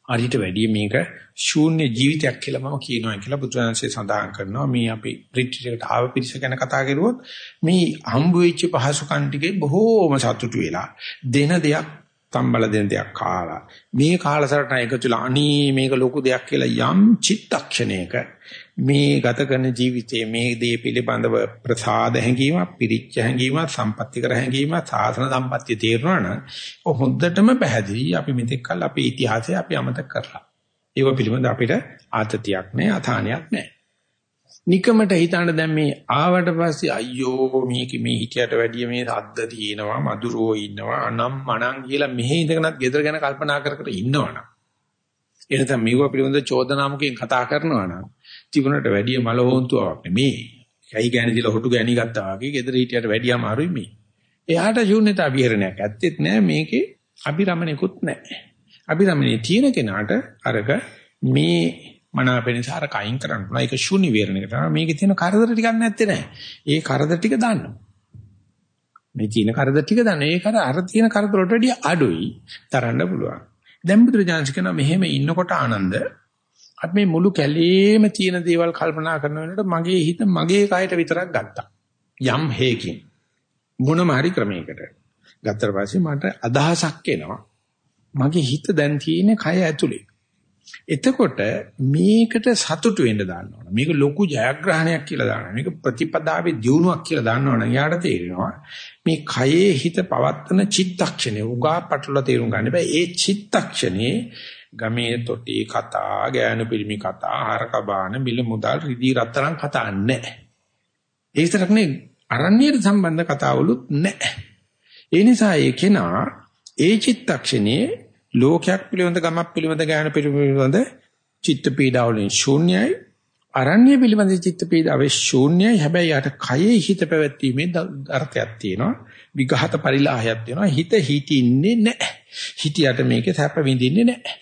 අරිට වැඩිය මේක ශූන්‍ය ජීවිතයක් කියලා මම කියනවා කියලා බුදුරජාණන්සේ සඳහන් කරනවා. මේ අපි රිට්‍රීට් ආව පිරිස ගැන කතා කරුවොත් මේ හම්බ වෙච්ච පහසුකම් ටිකේ බොහෝම සතුටු වෙලා දෙන දෙයක් තම්බල දෙන දෙයක් කාලා. මේ කාලසටහන එකතුලා අනී මේක ලොකු දෙයක් කියලා යම් චිත්තක්ෂණයක මේ ගත කරන ජීවිතයේ මේ දේ පිළිබඳව ප්‍රසාද හැඟීමක් පිරිච්ච හැඟීමක් සම්පත්‍ති කර හැඟීමක් සාසන සම්පත්‍ය තේරුණා නම් හොඳටම පැහැදිලි අපි මෙතෙක් කල් අපේ ඉතිහාසය අපි අමතක කරලා. ඒව පිළිබඳ අපිට ආතතියක් නැහැ අථානයක් නැහැ. නිකමට හිතන්න දැන් මේ ආවට පස්සේ අයියෝ මේක මේ හිතයට වැඩිය මේ සද්ද තියෙනවා මధుරෝ ඉන්නවා අනම් මනම් කියලා මෙහෙ ඉඳගෙනත් ගෙදර ගැන කල්පනා කර කර ඉන්නවනම් එනතම මේව පිළිබඳ චෝදනාමකින් කතා කරනවා නම් තිබුණට වැඩිය මලහොන්තුවක් නෙමේ. කයි ගෑණි දිලා හොටු ගෑණි ගත්තා වගේ ගෙදර හිටියට වැඩිය අමාරුයි මේ. එයාට ශූන්‍යතා විහරණයක් ඇත්තෙත් නෑ මේකේ අභිරමණයකුත් නෑ. අභිරමණයේ තියෙන කෙනාට අරක මේ මනාපෙනසාර කයින් කරන්න පුළුවන්. ඒක ශූන්‍ය විහරණයක තමයි. මේකේ තියෙන කරදර ටිකක් නැත්තේ නෑ. ඒ කරදර ටික දාන්නවා. මේ තියෙන කරදර ටික දාන්න. ඒක අර තියෙන කරදර වලට වඩා අඩුයි. තරන්න පුළුවන්. දැන් බුදුරජාණන් කියනවා මෙහෙම ඉන්නකොට ආනන්ද අපි මේ මුළු කැලේම තියෙන දේවල් කල්පනා කරන වෙලාවට මගේ හිත මගේ කයට විතරක් ගත්තා. යම් හේකින් මොනම හරි ක්‍රමයකට. ගත්තට පස්සේ මට අදහසක් එනවා. මගේ හිත දැන් තියෙන්නේ කය ඇතුලේ. එතකොට මේකට සතුටු වෙන්න දාන්න ඕන. මේක ලොකු ජයග්‍රහණයක් කියලා දාන්න. මේක ප්‍රතිපදාවේ දියුණුවක් කියලා දාන්න ඕන. යාට තේරෙනවා මේ කයේ හිත පවත්තන චිත්තක්ෂණය උගා පටල තේරුම් ගන්න බෑ. ඒ චිත්තක්ෂණේ ගමේ තොටි කතා, ගෑනු පිළිමි කතා, හරක බාන, මිල මුදල්, රිදී රත්තරන් කතා නැහැ. ඒ විතරක් නෙවෙයි අරණ්‍යයට සම්බන්ධ කතාවලුත් නැහැ. ඒ නිසා ඒ කෙනා ඒ චිත්තක්ෂණේ ලෝකයක් පිළිබඳ ගමක් පිළිබඳ ගාන පිළිබඳ චිත්ත පීඩාවලින් ශූන්‍යයි. අරණ්‍ය පිළිබඳ චිත්ත පීඩාවේ ශූන්‍යයි. හැබැයි යට කයේ හිත පැවැත්ීමේ අර්ථයක් තියෙනවා. විඝාත පරිලාහයක් තියෙනවා. හිත හිටින්නේ නැහැ. හිතියට මේකේ සැප විඳින්නේ නැහැ.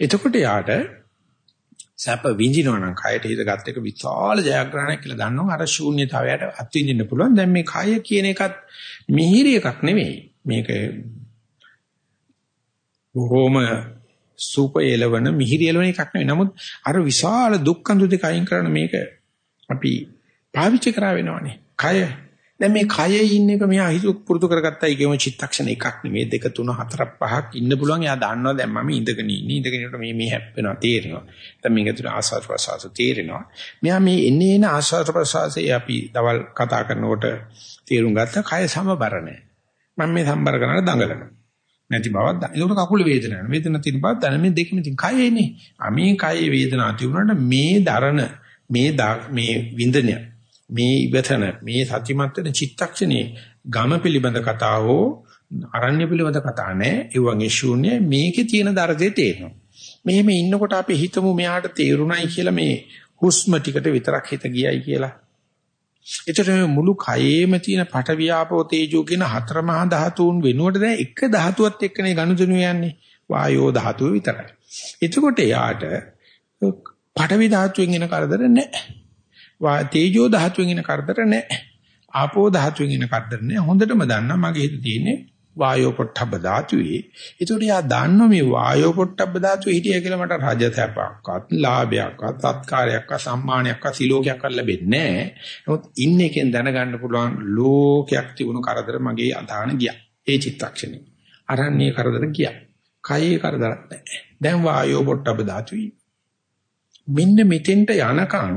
එතකොට යාට සැප විඳිනවා නම් කයට හිත ගන්න එක විශාල ජයග්‍රහණයක් කියලා දන්නවා. අර ශූන්‍යතාවයට අත්විඳින්න පුළුවන්. දැන් මේ කය කියන එකත් මිහිරි එකක් නෙවෙයි මේක බොහොම සූප එලවන මිහිරි එලවන එකක් නෙවෙයි. නමුත් අර විශාල දුක්ඛඳු දෙක අයින් කරන මේක අපි පාවිච්චි කරා වෙනවනේ. කය. දැන් මේ කයේ ඉන්න එක මෙයා හිතු පුරුදු කරගත්තා ඒකම චිත්තක්ෂණ එකක් නෙමෙයි දෙක තුන හතර පහක් ඉන්න පුළුවන්. එයා දන්නවා දැන් මම ඉඳගෙන ඉන්නේ. ඉඳගෙන ඉන්නකොට මේ මේ හැප්පෙනවා තේරෙනවා. දැන් මේක තුන ආස්වාද ප්‍රසආස තේරෙනවා. මෙයා මේ එන්නේ එන ආස්වාද ප්‍රසආසයේ අපි දවල් කතා කරනකොට තේරුම් ගත්තා කය සමබර නැහැ. මම මේ සම්බර කරන දඟලනවා නැති බවක් දන්න. ඒකට කකුල වේදනාවක්. වේදනාවක් තියෙන බවක් දන්න මේ දෙකම තියෙන කයේනේ. ආ මේ කයේ වේදනාවක් තිබුණාට මේ දරන මේ මේ විඳින මේ ඉවතන මේ සත්‍යමත් වෙන චිත්තක්ෂණේ ගම පිළිබඳ කතාවෝ අරණ්‍ය පිළිබඳ කතා නැහැ. ඒ වගේ ශූන්‍ය මේකේ තියෙන දරදේ තේරෙනවා. මෙහෙම ඉන්නකොට අපි හිතමු මෙයාට තේරුණයි කියලා මේ හුස්ම ටිකට විතරක් හිත ගියයි කියලා. එතකොට මේ මුළු කයේම තියෙන පට වියාපෝ තේජෝ කියන හතර මහා ධාතුන් වෙනුවට දැන් එක ධාතුවත් එක්කනේ ගනුදෙනු යන්නේ වායෝ ධාතුව විතරයි. එතකොට යාට පඨවි ධාතුවෙන් එන කරදර නැහැ. තේජෝ ධාතුවෙන් එන කරදර නැහැ. ආපෝ ධාතුවෙන් එන කරදර නැහැ. හොඳටම දන්නා මගේ හිතේ තියෙන්නේ වායෝ පොට්ටබ්බ ධාතුවේ. ඒතකොට යා දන්නෝ මේ වායෝ පොට්ටබ්බ ධාතුවේ හිටිය කියලා මට රාජතැපක්වත්, ලාභයක්වත්, සත්කාරයක්වත්, සම්මානයක්වත්, සිලෝකයක්වත් ලැබෙන්නේ නැහැ. නමුත් ඉන්න එකෙන් දැනගන්න පුළුවන් ලෝකයක් තිබුණු කරදර මගේ අදාන ගියා. ඒ චිත්තක්ෂණේ. අරන්නේ කරදර ගියා. කයේ කරදරක් නැහැ. දැන් වායෝ පොට්ටබ්බ ධාතුවේ. මෙන්න මෙතෙන්ට යනකම්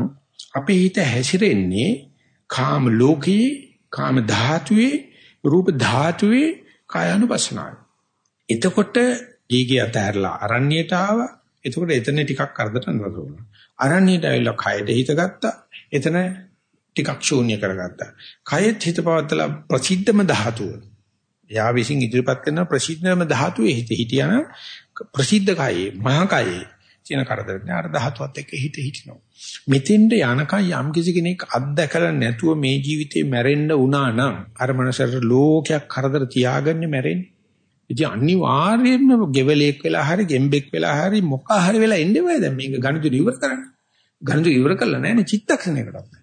අපේ හිත හැසිරෙන්නේ කාම ලෝකයේ, කාම ධාතුවේ, රූප ධාතුවේ කායानुපස්සනාව. එතකොට ඊගේ අතහැරලා අරණ්‍යයට ආවා. එතකොට එතන ටිකක් කරදර නතරුණා. අරණ්‍යයට ඇවිල්ලා කයට හිත ගත්තා. එතන ටිකක් ශූන්‍ය කරගත්තා. කයෙත් හිත පවත්තලා ප්‍රසිද්ධම ධාතුව. යා විසින් ඉදිරිපත් කරන ප්‍රසිද්ධම ධාතුවේ හිත හිටියන ප්‍රසිද්ධ කයේ මහා කයේ කියන කරදර නෑ අර ධාතුවත් එක්ක හිත හිටිනවා. මෙතෙන්ට යනකම් යම් කිසි කෙනෙක් අත්දැකලා නැතුව මේ ජීවිතේ මැරෙන්න වුණා නම් අර මනසට ලෝකයක් කරදර තියාගන්නේ මැරෙන්නේ. ඉතින් අනිවාර්යයෙන්ම ගෙවලෙක් වෙලා හරි ගෙම්බෙක් වෙලා හරි මොකක් හරි වෙලා එන්නේ වයි දැන් මේක ගණිත ඉවර කරන්න. ගණිත ඉවර කළා නෑනේ චිත්තක්ෂණයකටත්.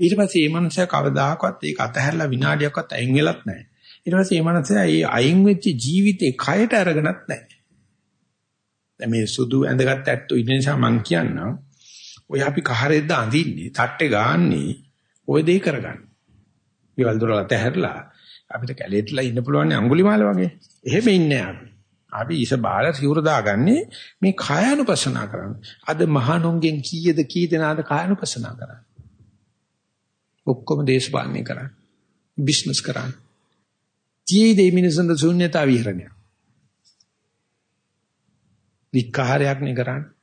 ඊට පස්සේ මේ මනුස්සයා කවදාකවත් ඒක අතහැරලා විනාඩියක්වත් අයින් වෙලත් නැහැ. ඊට පස්සේ මේ මනුස්සයා මේ අයින් වෙච්ච ජීවිතේ කයට අරගෙනත් නැහැ. දැන් මේ සුදු ඇඳගත් ඇත්තෝ ඉන්න නිසා මං කියන්නම් ඔය අපි කහරෙද්ද අඳින්නේ තට්ටේ ගාන්නේ ඔය දේ කරගන්න. ඊවල දොරලට ඇහැරලා අපිට කැලේටලා ඉන්න පුළුවන් අඟුලිමාල වගේ. එහෙම ඉන්නේ අපි. අපි ඉස බාල සිවුර දාගන්නේ මේ කායानुපසනා කරන්න. අද මහණුන්ගෙන් කීයද කී දෙනාද කායानुපසනා කරන්නේ. ඔක්කොම දේශපාලනය කරන්නේ. බිස්නස් කරන්නේ. tie de මිනිසුන් ශුන්‍යතාව විහරණය. විකාරයක් නේ කරන්නේ.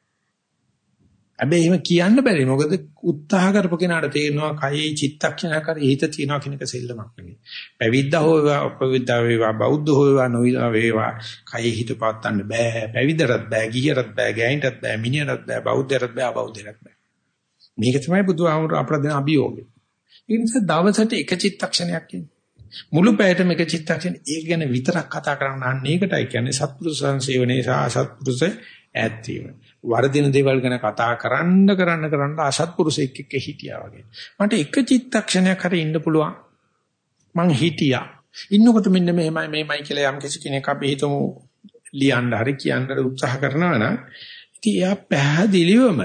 හැබැයි එහෙම කියන්න බැරි. මොකද උත්සාහ කරපු කෙනාට තේරෙනවා කයේ චිත්තක්ෂණයක් හරි හිත තියනවා කියන එක සෙල්ලමක් නෙවෙයි. පැවිද්දා හෝ වේවා, අපවිද්දා වේවා, බෞද්ධ හෝ වේවා, නොවිදා වේවා, කයේ හිත පවත්වන්න බෑ. පැවිද්දටත් බෑ, ගිහියටත් බෑ, ගෑනිටත් බෑ, මිනිහටත් බෑ, බෞද්ධයටත් බෑ, අබෞද්ධයටත් බෑ. මේක තමයි බුදුහාමුදුර අපට දෙන අභියෝගය. ඒ නිසා දවසට එක චිත්තක්ෂණයක් කියන්නේ. මුළු පැයටම එක චිත්තක්ෂණ ඒක ගැන විතරක් කතා කරන්න අන්න ඒකටයි කියන්නේ සත්පුරුෂ සංසේවනේ සහ අසත්පුරුෂ ඈත් වීම. වර්ධින දේවල් ගැන කතා කරන්න කරන්න කරන්න අසත්පුරුෂෙක් එක්ක හිටියා වගේ. මට එක චිත්තක්ෂණයක් හරි ඉන්න පුළුවන්. මං හිටියා. ඉන්නකොට මෙන්න මෙහෙමයි මෙහෙමයි කියලා යම් කිසි කෙනෙක් අපි හිතමු ලියන්න හරි කියන්න උත්සාහ කරනවා නම් ඉතින් එයා පැහැදිලිවම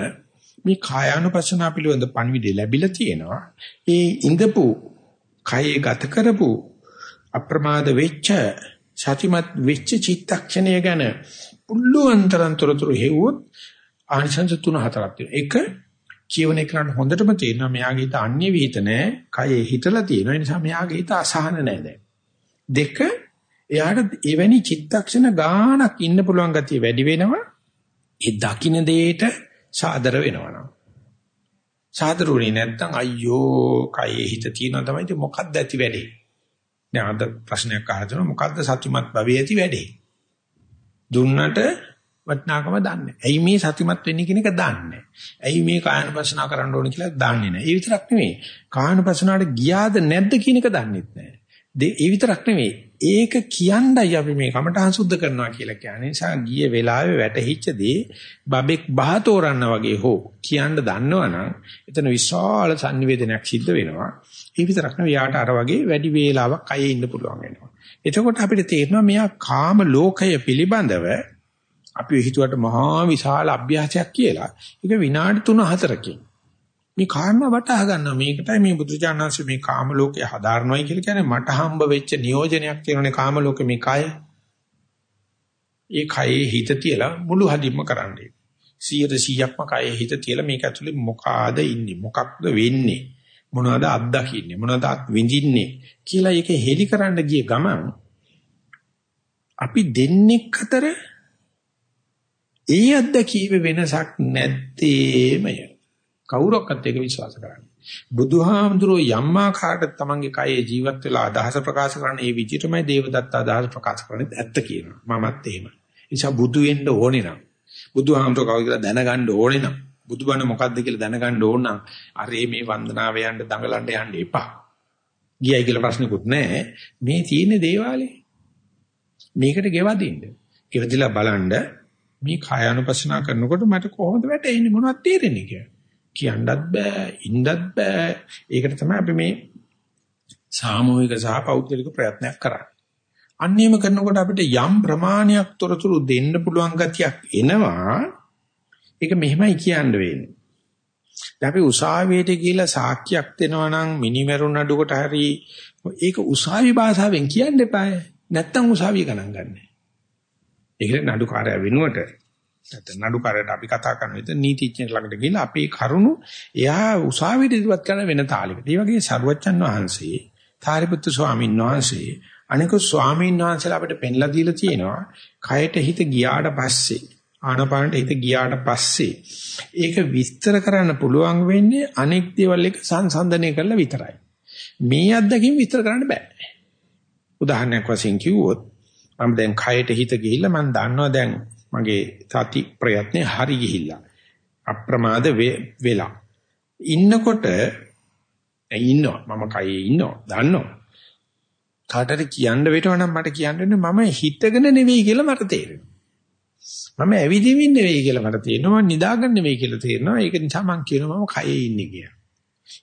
මේ කායානුපස්සනා පිළිබඳ පණිවිඩය ලැබිලා තියෙනවා. ඒ ඉඳපු කයේ ගත කරපු අප්‍රමාද වෙච්ච සතිමත් වෙච්ච චිත්තක්ෂණය ගැන පුළුවන්තරම් තොරතුරු හෙව්වොත් ආනිසංස තුන හතරක් තියෙනවා. එක කියවන එකට හොඳටම තේරෙනවා මෙයාගේ හිත අන්‍ය විහිිත නැහැ. කයේ හිතලා තියෙනවා. ඒ නිසා මෙයාගේ හිත අසහන නැහැ දැන්. දෙක එයාට එවැනි චිත්තක්ෂණ ගාණක් ඉන්න පුළුවන් ගතිය වැඩි වෙනවා. ඒ දකින්න දෙයට සාදර වෙනවා. සාදරුණේ නැත්තම් අයියෝ කයේ හිත තියෙනවා තමයි ඉතින් මොකක්ද ඇති වැඩේ. දැන් අද ප්‍රශ්නයක් අහනවා මොකද්ද සත්‍යමත් භවයේ ඇති වැඩේ? දුන්නට වටිනාකම දන්නේ. ඇයි මේ සත්‍යමත් වෙන්නේ කියන එක දන්නේ. ඇයි මේ කායනුපස්සනා කරන්න ඕන කියලා දන්නේ නැහැ. ඒ විතරක් නෙවෙයි. කායනුපස්සනාවට ගියාද නැද්ද කියන එක දන්නෙත් නැහැ. ඒ විතරක් නෙවෙයි. ඒක කියන්නයි අපි මේ කමඨහං සුද්ධ කරනවා කියලා කියන්නේ. නිසා ගිය වෙලාවේ වැටහිච්ච දේ බබෙක් බහතෝරන්න වගේ හෝ කියන්න දන්නවනම් එතන විශාල සංනිවේදනයක් සිද්ධ වෙනවා. ඒ විතරක් නෙවෙයි යාට අර වගේ වැඩි වේලාවක් අයේ ඉන්න පුළුවන් වෙනවා. එතකොට අපිට තේරෙනවා මෙයා කාම ලෝකය පිළිබඳව අපි හිතුවට මහා විශාල අභ්‍යාසයක් කියලා. ඒක විනාඩි 3-4කින් මේ කාරණා වටහා ගන්නවා. මේකටයි මේ බුදුචානන්සේ මේ කාම ලෝකය හදාarනොයි කියලා කියන්නේ. මට හම්බ වෙච්ච නියෝජනයක් තියෙනනේ කාම ලෝකෙ මේ කය. ඒ කයේ හිත තියලා මුළු හදින්ම කරන්නේ. 100%ක්ම කයේ හිත තියලා මේක ඇතුලේ මොකාද ඉන්නේ? මොකක්ද වෙන්නේ? මොනවද අත්දකින්නේ? මොනවද අත් විඳින්නේ? කියලා ඒක හෙලි කරන්න ගිය ගමන් අපි දෙන්නෙක් අතර ඒ අත්දැකීම වෙනසක් නැත්තේමය. කවුරක්වත් ඒක විශ්වාස කරන්නේ. බුදුහාමුදුරෝ යම් ආකාරයකට තමන්ගේ කයේ ජීවත් වෙලා අදහස ප්‍රකාශ කරන ඒ විදිහටමයි දේවදත්ත අදහස ප්‍රකාශ කරන්නේ ඇත්ත කියනවා. මමත් එහෙමයි. නිසා බුදු වෙන්න ඕනේ නම් බුදුහාමුදුරෝ කවුද කියලා දැනගන්න ඕනේ නම් බුදුබණ මොකද්ද කියලා දැනගන්න ඕන නම් අරේ මේ වන්දනාව යන්න දඟලන්න යන්න එපා. ගියයි කියලා ප්‍රශ්නකුත් නැහැ. මේ තියෙන දේවාලේ. මේකට ගෙවදින්න. ගෙවදිලා බලන්න මේ කායानुපස්සනා කරනකොට මට කොහොමද වැටෙන්නේ මොනවද තේරෙන්නේ කියලා. කියන්නත් බෑ, ඉන්නත් බෑ. ඒකට තමයි අපි මේ සාමූහික සහ පෞද්ගලික ප්‍රයත්නයක් කරන්නේ. අන්නේම කරනකොට අපිට යම් ප්‍රමාණයක් තොරතුරු දෙන්න පුළුවන් ගතියක් එනවා. ඒක මෙහෙමයි කියන්න වෙන්නේ. දැන් අපි උසාවියට ගිහිල්ලා සාක්කියක් දෙනවා නම් මිනිමෙරු නඩුවකට හරි ඒක උසාවි භාෂාවෙන් කියන්න එපාය. නැත්තම් උසාවිය ගණන් ගන්නෑ. ඒකට නඩුකාරය වෙනුවට නැත්නම් නඩුකාරයට අපි කතා කරන විදිහ නීතිඥයෙක් ළඟට ගිහිල්ලා අපේ කරුණු එයා උසාවියට ඉදිරිපත් කරන වෙන තාලෙකට. ඒ වගේ සරුවච්චන් වහන්සේ, ථාරිපුත්තු ස්වාමීන් වහන්සේ, අනිකුත් ස්වාමීන් වහන්සේලා අපිට පෙන්ලා දීලා තියෙනවා. කයට හිත ගියාට පස්සේ, ආනපානට හිත ගියාට පස්සේ ඒක විස්තර කරන්න පුළුවන් වෙන්නේ අනෙක් දේවල් එක සංසන්දනය කරලා විතරයි. මේ අත්දැකීම් විස්තර කරන්න බෑ. උදාහරණයක් වශයෙන් කිව්වොත් මම දැන් කයට හිත ගිහිල්ලා මම දන්නවා දැන් මගේ සති ප්‍රයත්නේ හරි ගිහිල්ලා. අප්‍රමාද වෙලා. ඉන්නකොට ඉන්නවා? මම කයේ ඉන්නවා. දන්නවා. කාටද කියන්න වෙටව නම් මට කියන්න මම හිතගෙන නෙවෙයි කියලා මට තේරෙනවා. මම ඇවිදින්න නෙවෙයි කියලා මට තේරෙනවා. මම නිදාගන්න නෙවෙයි කියලා තේරෙනවා. ඒක නිසා මම කියනවා මම කයේ ඉන්නේ කියලා.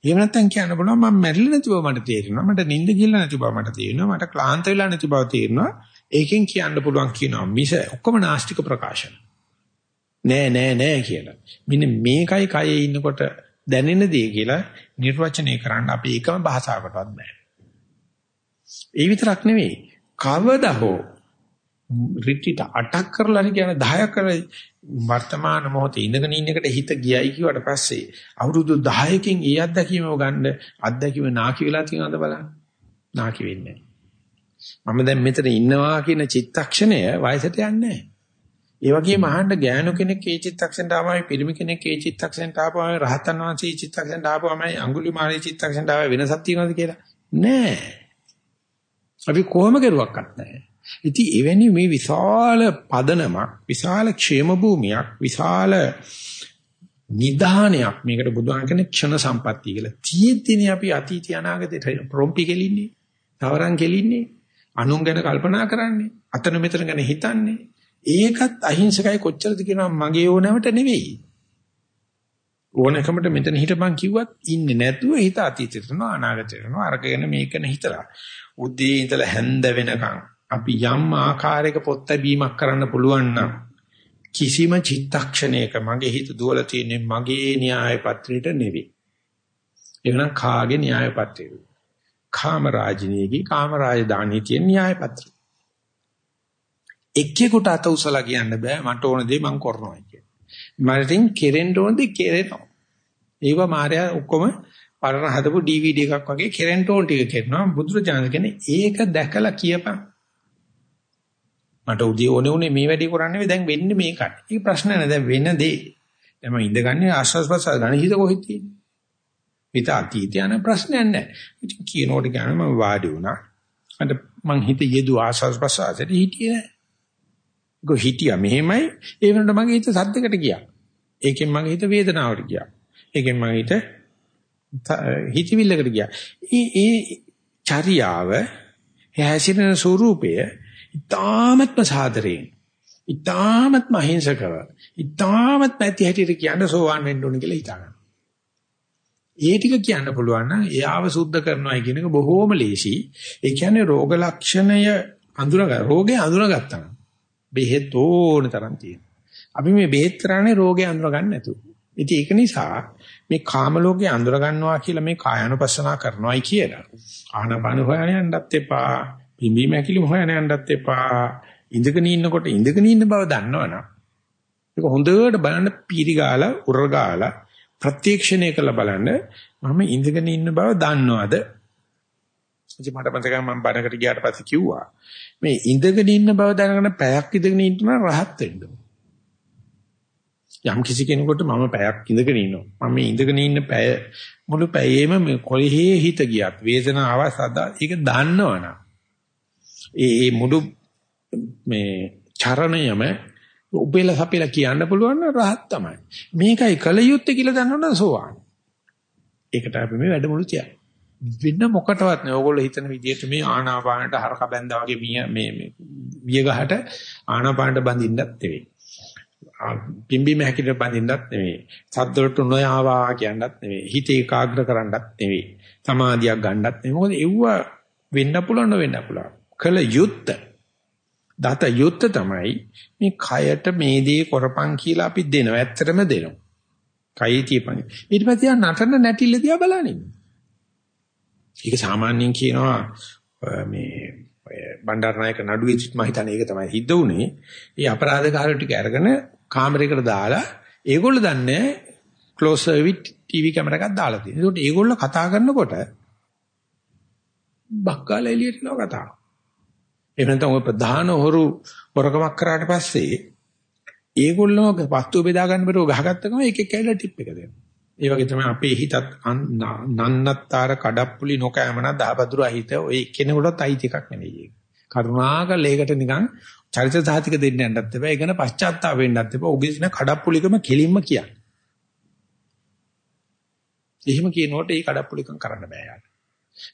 එහෙම නැත්නම් කියන්න බලනවා මම මැරිලා නැති බව මට තේරෙනවා. මට නිින්ද ගිහලා නැති බව මට තේරෙනවා. මට ක්ලාන්ත වෙලා නැති බව තේරෙනවා. ඒකෙන් කියන්න පුළුවන් කියනවා මිස ඔක්කොම නාස්තික ප්‍රකාශන. නෑ නෑ නෑ කියලා. මෙන්න මේකයි කයේ ඉන්නකොට දැනෙන දේ කියලා නිර්වචනය කරන්න අපි එකම භාෂාවකටවත් බෑ. ඒ විතරක් නෙවෙයි කවදා හෝ රිට්‍රීට අටක් කරලා කියන 10ක් කරලා වර්තමාන මොහොතේ ඉඳගෙන ඉන්න එකට හිත ගියයි කිව්වට පස්සේ අවුරුදු 10කින් ඒ අත්දැකීමව ගන්න අත්දැකීම නාකි වෙලා තියෙනවද බලන්න. නාකි වෙන්නේ නැහැ. මම දැන් මෙතන ඉන්නවා කියන චිත්තක්ෂණය වයසට යන්නේ ඒ වගේම අහන්න ගෑනු කෙනෙක් ඒ චිත්තක්ෂණයට ආවමයි පිරිමි කෙනෙක් ඒ චිත්තක්ෂණයට ආවමයි රහතන් වහන්සේ ඒ චිත්තක්ෂණයට ආවමයි අඟුලිමාලේ චිත්තක්ෂණයට ආව වෙනසක් තියෙනවද කියලා නෑ. අපි කොහොම කරුවක්වත් නෑ. ඉතින් එවැනි මේ විශාල පදනමක් විශාල ക്ഷേම භූමියක් විශාල නිධානයක් මේකට බුදුහාම කියන්නේ ක්ෂණ සම්පත්තිය කියලා. තියෙද්දිනේ අපි අතීත අනාගතේ ප්‍රොම්පි කෙලින්නේ. තවරන් කෙලින්නේ. අනුන් ගැන කල්පනා කරන්නේ. අතන මෙතන ගැන හිතන්නේ. ඒකත් අහිංසකයි කොච්චරද කියනවා මගේ ඕනෑමට නෙවෙයි. ඕනකමට මෙතන හිටපන් කිව්වත් ඉන්නේ නැතුව හිත අතීතයට යනවා අනාගතයට යනවා අරක ගැන මේක ගැන හිතලා. උදේ ඉඳලා හැන්ද වෙනකන් අපි යම් ආකාරයක පොත් බැීමක් කරන්න පුළුවන් නම් කිසිම චිත්තක්ෂණයක මගේ හිත දුවලා තියෙන්නේ මගේ න්‍යාය පත්‍රයට නෙවෙයි. එවනම් කාගේ න්‍යාය පත්‍රයද? කාම රාජිනීගේ කාම රාජධානී තියෙන න්‍යාය පත්‍රය. එක්කෙකුට අත උසලා කියන්න බෑ මට ඕන දේ මං කරනවා කියන. මරින් කෙරෙන්න ඕන දේ කෙරෙනවා. ඒව මායя ඔක්කොම පරණ හදපු DVD එකක් වගේ කෙරෙන්න ඕන ටික කරනවා. බුදුරජාණන් කියන්නේ ඒක දැකලා කියපන්. මට උදේ ඕනේ උනේ මේ වැඩේ කරන්නේ දැන් වෙන්නේ මේකයි. ඒක ප්‍රශ්න නෑ දැන් වෙන දේ. දැන් මම ඉඳගන්නේ ආශ්වාස ප්‍රශ්වාස ගන්න හිත කොහෙද තියෙන්නේ? හිත අතීත යන ප්‍රශ්නයක් නැහැ. ඉතින් කියනකොට ගාන මම වාඩි වුණා. අද මං හිත යෙදු ආසස් ප්‍රසාසෙට හිටියේ නෑ. ගො හිටියා මෙහෙමයි. ඒ වෙනකොට මගේ හිත සද්දකට ගියා. ඒකෙන් මගේ හිත වේදනාවට ගියා. ඒකෙන් මගේ හිත හිතවිල්ලකට ගියා. ඒ ඒ චර්යාව හැසිරෙන ස්වરૂපය ඊ타මත්ම සාදරයෙන් ඊ타මත්ම අහිංසකව ඊ타මත්ම ඇති හැටියට කියන සෝවාන් වෙන්න ඕන කියලා හිතනවා. ඒ ටික කියන්න පුළුවන් නම් එයාව සුද්ධ කරනවා කියන එක බොහෝම ලේසි. ඒ කියන්නේ රෝග ලක්ෂණය අඳුනග රෝගේ අඳුනගත්තා නම් බෙහෙත් ඕන තරම් තියෙනවා. අපි මේ බෙහෙත් කරන්නේ රෝගේ අඳුර ගන්න නැතුව. ඉතින් ඒක නිසා මේ කාම ලෝකේ අඳුර ගන්නවා කියලා මේ කායानुපස්සනා කරනවායි කියලා. ආනපන හොයන යන්නත් එපා. පිම්බීම හැකිලිම හොයන යන්නත් එපා. ඉඳගෙන ඉන්නකොට ඉඳගෙන ඉන්න බව දන්නවනම් ඒක හොඳට බලන්න පීරි ගාලා උර ගාලා ප්‍රත්‍යක්ෂණය කරලා බලන්න මම ඉඳගෙන ඉන්න බව දන්නවද? ඉතින් මට මතකයි මම බණකට ගියාට පස්සේ කිව්වා මේ ඉඳගෙන ඉන්න බව දැනගෙන පැයක් ඉඳගෙන ඉන්නවා රහත් වෙන්න. යම් කිසි කෙනෙකුට මම පැයක් ඉඳගෙන ඉන්නවා. මම මේ ඉඳගෙන ඉන්න පැය මුළු පැයේම මේ කොහේ හිත ගියත් වේදනාව සදා ඒක දන්නවනම් ඒ ඒ මුළු මේ චරණයම උබෙලා සපෙලා කියන්න පුළුවන් නම් රහත් තමයි. මේකයි කල යුත්තේ කියලා දන්නවනම් සෝවාන්. ඒකට අපි මේ වැඩමුළු තියන්නේ. වෙන මොකටවත් නෑ. ඕගොල්ලෝ හිතන විදිහට මේ ආනාපානට හරක බැඳා වගේ මිය මේ මේ විය ගහට ආනාපානට බඳින්නත් නෙවෙයි. පිම්බි මහකිට බඳින්නත් නෙවෙයි. සද්දවලට නොයාවා කියන්නත් නෙවෙයි. හිත ඒකාග්‍ර කරන්නත් නෙවෙයි. සමාධියක් ගන්නත් නෙවෙයි. මොකද එව්ව වෙන්න පුළුවන් නොවෙන්න පුළුවන්. කල යුත්ත දත යුත්ත තමයි මේ කයට මේ දේ කරපන් කියලා අපි දෙනවා. ඇත්තටම දෙනවා. කයි තියපන්. ඊට පස්සේ නටන නැටිල්ල දිහා බලනින්. ඒක සාමාන්‍යයෙන් කියනවා මේ බණ්ඩාරනායක නඩුවේ මම හිතන්නේ ඒක තමයි හිද්ද උනේ. ඒ අපරාධකාරයෝ ටික අරගෙන කාමරයකට දාලා ඒගොල්ලෝ දන්නේ ක්ලෝස් සර්විස් ටීවී කැමරා එකක් දාලා තියෙනවා. ඒකට ඒගොල්ලෝ කතා කරනකොට බක්කාල එළියට යනවා කතාව. එහෙම නැත්නම් ඔය ප්‍රධාන හොරු හොරකමක් කරාට පස්සේ ඒගොල්ලෝ වස්තු බෙදා ගන්න බැරුව ගහගත්ත ගමන් එක එක කැලේ ටිප් එක දෙනවා. ඒ වගේ තමයි අපේ හිතත් නන්නත්තර කඩප්පුලි නොකෑමන දහබදුර හිත ඔය කෙනෙකුටත් අයිති එකක් නෙවෙයි ඒක. කරුණාකර ඒකට නිකන් චරිත සාහිතික දෙන්න යන්නත් එපා. ඒ ගැන පශ්චාත්තාප වෙන්නත් එපා. ඔබේ ඉන්න කඩප්පුලිකම කෙලින්ම කියන්න. එහෙම කියනකොට ඒ කඩප්පුලිකම් කරන්න බෑ යාට.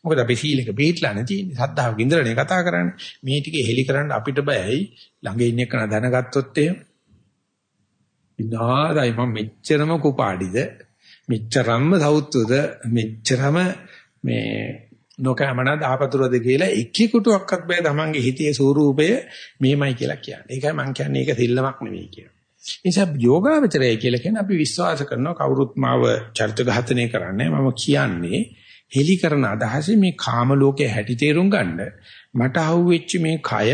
මොකද අපි සීල එක පිළිట్లా නැතිනේ. සද්ධාව ගින්දරනේ කතා කරන්නේ. මේ ටිකේ හෙලි කරන්න අපිට බයයි. ළඟ ඉන්න එක දැනගත්තොත් එහෙම. විනාදයි මම මෙච්චරම කුපාඩිද? මෙච්චරම සෞත්වද? මෙච්චරම මේ නොකෑමනද ආපතුරද කියලා එක්කෙකුටවත් බෑ තමන්ගේ හිතේ ස්වરૂපය මෙහෙමයි කියලා කියන්නේ. ඒකයි මම කියන්නේ ඒක සිල්ලමක් නෙවෙයි කියලා. නිසා යෝගාවචරය කියලා කියන අපි විශ්වාස කරනවා කවුරුත් මාව චරිත ඝාතනය කරන්නේ මම කියන්නේ හෙලි කරන අදහස මේ කාම ලෝකයේ හැටි තේරුම් ගන්න මට අහුවෙච්ච මේ කය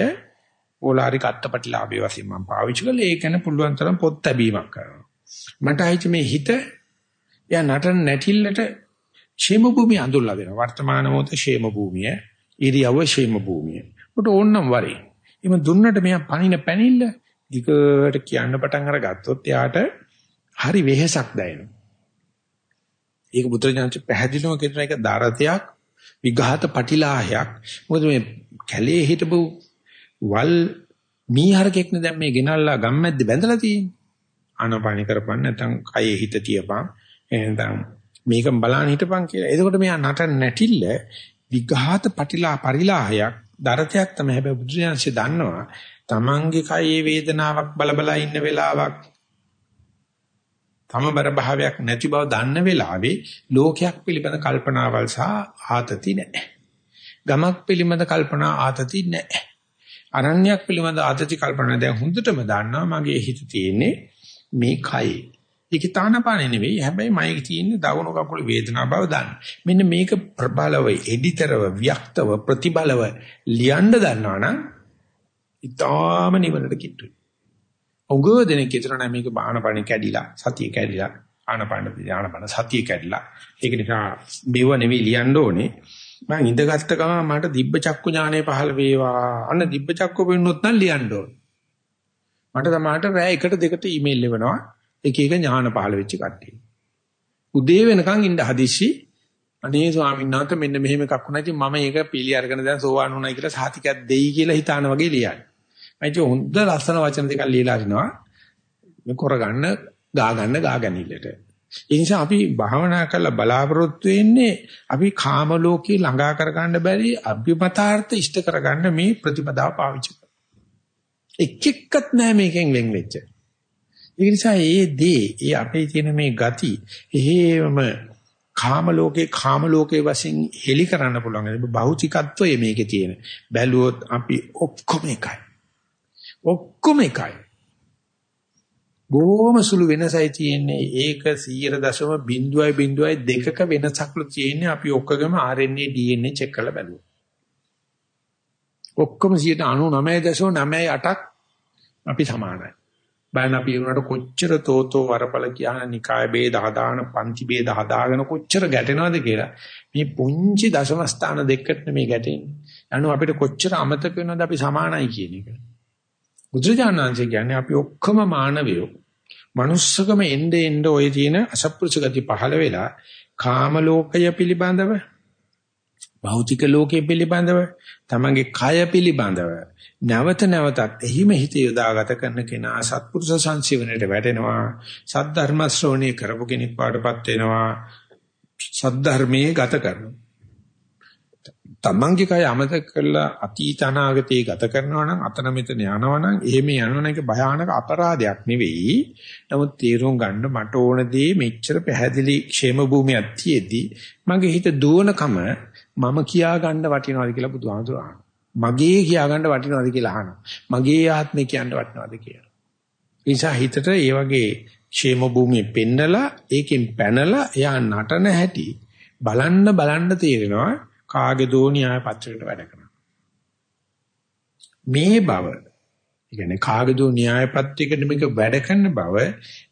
ඕලාරි කත්තපටිලාභය වශයෙන් මම පාවිච්චි කළේ ඒක ගැන පුළුවන් තරම් පොත් තැබීමක් කරනවා. මට අයිති මේ හිත යා නටන නැටිල්ලට ෂේම භූමිය අඳුල්ලා දෙනවා. වර්තමාන මොහොත ෂේම භූමිය, ඉරියව්ව ෂේම භූමිය. උට ඕන්නම් වරේ. එimhe දුන්නට මෙයා පණින පැනිල්ල දිගට කියන්න පටන් අරගත්තොත් එයාට හරි වෙහෙසක් දැනෙනවා. ඒක බුදුරජාණන් පැහැදිලිවම කියන එක දරතයක් විඝාත පටිලාහයක්. මොකද මේ කැලේ හිටපු වල් මීහරකෙක්නේ දැන් මේ ගෙනල්ලා ගම්මැද්ද බැඳලා තියෙන්නේ. ආනපානි කරපන් නැත්නම් කයේ හිත තියපන්. එහෙනම් මේක බලන්න හිටපන් කියලා. එතකොට මෙයා නට නැටිල්ල විඝාත පටිලා පරිලාහයක් දරතයක් තමයි හැබැයි බුදුරජාණන්සේ දන්නවා. Tamange කයේ වේදනාවක් බලබලා ඉන්න වෙලාවක් තමබර භාවයක් නැති බව දන්න වෙලාවේ ලෝකයක් පිළිබඳ කල්පනාවල් සහ ආතති නැහැ. ගමක් පිළිබඳ කල්පනා ආතති නැහැ. අරණ්‍යයක් පිළිබඳ ආතති කල්පනා දැන් හොඳටම දන්නවා මගේ හිත තියෙන්නේ මේ කයේ. ඒක තානපානේ නෙවෙයි. හැබැයි මගේ තියෙන්නේ දකුණු කකුල වේදනාව බව දන්න. මෙන්න මේක ප්‍රබලව, එඩිතරව, ව්‍යක්තව, ප්‍රතිබලව ලියන්න දන්නවනම් ඊටාම නිවනට කිට්ටුයි. උගව දෙනෙක් හිතන නෑ මේක බාහනපණ කැඩිලා සතිය කැඩිලා ආනපන ආනපන සතිය කැඩිලා. ඒක නිසා මෙව නෙවෙයි ලියන්න ඕනේ. මම ඉඳගත්ත ගමන් මට දිබ්බ චක්කු ඥානය පහළ වේවා. අන්න දිබ්බ චක්කු වෙන්නොත් නම් ලියන්න ඕනේ. මට තමාට රෑ එකට දෙකට ඊමේල් එවනවා. එක එක ඥාන පහළ වෙච්ච කට්ටිය. උදේ වෙනකන් ඉඳ හදිසි. අනේ ස්වාමීන් වහන්සේ මෙන්න මෙහෙම එකක් වුණා. ඉතින් මම ඒක පිළි අරගෙන දැන් සෝවාන් වුණා කියලා සාතිකයක් දෙයි කියලා හිතාන වගේ ලියන්නේ. මම හොඳ ලස්සන වචන දෙකක් ලියලා අරිනවා. මේ කරගන්න, ගා ගන්න, ගා ගැනීමලට. ඒ නිසා අපි භාවනා කරලා බලාපොරොත්තු වෙන්නේ අපි කාම ලෝකේ ළඟා කරගන්න බැරි අභිමතාර්ථ ඉෂ්ට කරගන්න මේ ප්‍රතිපදාව පාවිච්චි කරනවා. එක් එක්කත් නෑ මේකෙන් වෙන් වෙච්ච. ඒ නිසා ඒ දේ, ඒ අපේ තියෙන මේ ගති එහෙම කාම ලෝකේ කාම ලෝකේ වශයෙන් හෙලි කරන්න පුළුවන්. බහුචිකත්වය මේකේ තියෙන. බැලුවොත් අපි ඔක්කොම එකයි. ඔක්කොම එකයි. බොහොම සුළු වෙනසයි තියෙන්නේ. ඒක 0.0.02ක වෙනසක්ලු තියෙන්නේ අපි ඔක්කොගම RNA DNA චෙක් කරලා බලුවා. ඔක්කොම 99.98ක් අපි සමානයි. බයන අපි උනට කොච්චර තෝතෝ වරපල කියන නිකාය ભેද හදාන පන්ති ભેද හදාගෙන කොච්චර ගැටෙනවද කියලා මේ පුංචි දශම ස්ථාන දෙකකට මේ ගැටෙන්නේ. අනු අපිට කොච්චර අමතක වෙනවද අපි සමානයි කියන එක. බුදුරජාණන්සේ කියන්නේ අපි ඔක්කොම මානවයෝ. manussකම එnde එnde ඔය තියෙන අසප්පුරුෂ ගති පහළ වෙලා කාම ලෝකය පිළිබඳව භෞතික ලෝකයේ පිළිබඳව තමන්ගේ කය පිළිබඳව නැවත නැවතත් එහිම හිත යොදාගත කරන කෙනා සත්පුරුෂ සංසීවණයට වැටෙනවා සද්ධර්ම ශ්‍රවණය කරපු කෙනෙක් පාඩපත් වෙනවා සද්ධර්මයේ ගත කරනවා තමන්ගේ කය අමතක කරලා අතීත අනාගතේ ගත කරනවා නම් අතන මෙතන යනවා නම් එහෙම යනවන එක භයානක අපරාධයක් නෙවෙයි. නමුත් තීරුම් ගන්න මට ඕන දේ මෙච්චර පැහැදිලි ക്ഷേම භූමියක් තියේදී මගේ හිත දුවනකම මම කියා ගන්න වටිනවද කියලා බුදුහාමුදුර මගේ කියා ගන්න වටිනවද කියලා අහනවා. මගේ ආත්මේ කියන්න වටිනවද කියලා. ඒ නිසා හිතට ඒ වගේ ക്ഷേම භූමියේ පෙන්නලා ඒකෙන් පැනලා එයා නටන හැටි බලන්න බලන්න තේරෙනවා කාගේ දෝ න්‍යාය පත්‍රයකට වැඩ කරනවා. මේ බව කියන්නේ කාගේ දෝ න්‍යාය පත්‍රයකට මේක වැඩ කරන බව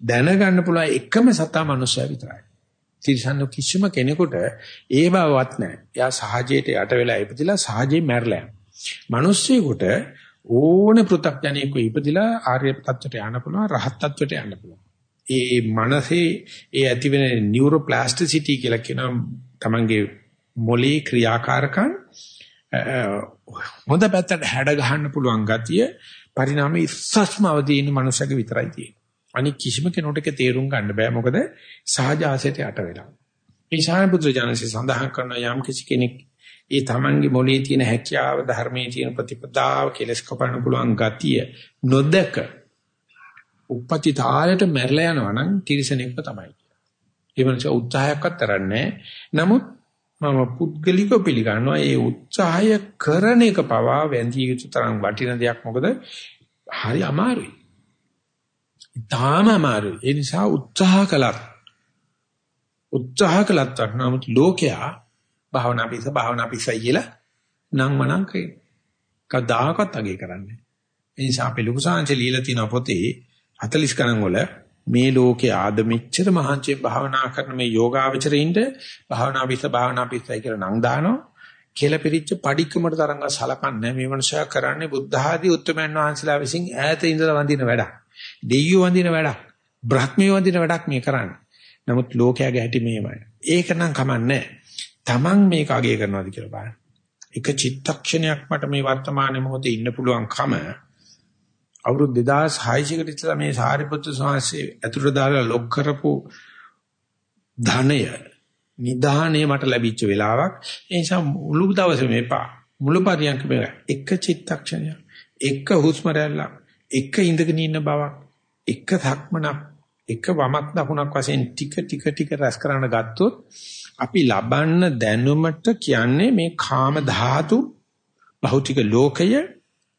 දැනගන්න පුළුවන් එකම සතා මනුස්සයා විතරයි. තිරසන්න කිසිම කෙනෙකුට ඒ බවවත් නැහැ. එයා සහජයට යට වෙලා ඉපදිලා සහජයෙන් මැරලා යනවා. මිනිස්සෙකුට ඕනේ පෘථග්ජනයෙකු ඉපදිලා ආර්ය තත්ත්වයට යන්න පුළුවන් රහත් තත්ත්වයට යන්න පුළුවන්. ඒ මනසේ ඒ ඇතිවෙන නියුරෝප්ලාස්ටිසිටි කියලා කියන තමන්ගේ මොලේ ක්‍රියාකාරකම් හොඳ පැත්තට හැඩ ගහන්න පුළුවන් ගතිය පරිණාමය ඉස්සස්ම අවදීන මනුස්සයෙක් විතරයි තියෙන්නේ. අනික කිසිම කෙනෙකුට ඒක තේරුම් ගන්න බෑ මොකද සහජාසයට යට වෙලා. ඒ ශාන පුත්‍රජානසේ සඳහන් කරන යම් කිසි කෙනෙක් ඒ තමන්ගේ මොලේ තියෙන හැකියාව ධර්මයේ තියෙන ප්‍රතිපදාව කෙලස් කපන්න පුළුවන් ගතිය නොදක උපපති තාලයට මැරලා යනවා නම් තිරසනෙක්ව තමයි. ඒ වෙනස උත්සාහයක්වත් කරන්නේ නමුත් මම පුද්ගලිකව පිළිගන්නවා ඒ උත්සාහය කරන එක පවා වැඳිය යුතු තරම් වටින දෙයක් මොකද හරි අමාරුයි. තාම අමාරුයි. ඒ නිසා උත්සාහ කළත් උත්සාහ කළත් නමුත් ලෝකයා භාවනා පිස භාවනා පිසයි කියලා නම් මනම් කේ. කවදාකවත් අගේ කරන්නේ. ඒ නිසා අපි ලොකු සාංශ লীලා තියෙන පොතේ 40 ගණන් වල මේ ලෝකේ ආද මෙච්චර මහන්සියෙන් භාවනා කරන මේ යෝගාවචරින්ද භාවනා පිස භාවනා පිසයි කියලා නම් දානවා. කෙලපිරිච්ච padikkamට තරංග සලකන්නේ මේ මනුස්සයා කරන්නේ බුද්ධ ආදී උත්තරමයන් වහන්සේලා විසින් ඈත ඉඳලා වඳින වැඩක්. දෙයියෝ වඳින වැඩක්. බ්‍රහ්මියෝ වඳින වැඩක් මේ කරන්නේ. නමුත් ලෝකයාගේ හැටි මේමයි. ඒක නම් කමන්නේ තමන් මේක අගය කරනවාද කියලා බලන්න. එක චිත්තක්ෂණයක් මට මේ වර්තමාන මොහොතේ ඉන්න පුළුවන්කම අවුරුදු 2600 කට ඉස්සලා මේ සාරිපුත්‍ර ස්වාමීන් ඇතුළට දාලා ලොක් කරපු ධනය නිදානේ මට ලැබිච්ච වෙලාවක්. ඒ නිසා මුළු දවසේම එපා. මුළු පරියන්ක මේ එක චිත්තක්ෂණයක් එක හුස්ම රැල්ලක් එක ඉඳගෙන ඉන්න බවක් එක ධක්මනක් එක වමක් දකුණක් වශයෙන් ටික ටික ටික රැස් කරන්න ගත්තොත් අපි ලබන්න දැනුමට කියන්නේ මේ කාම ධාතු භෞතික ලෝකය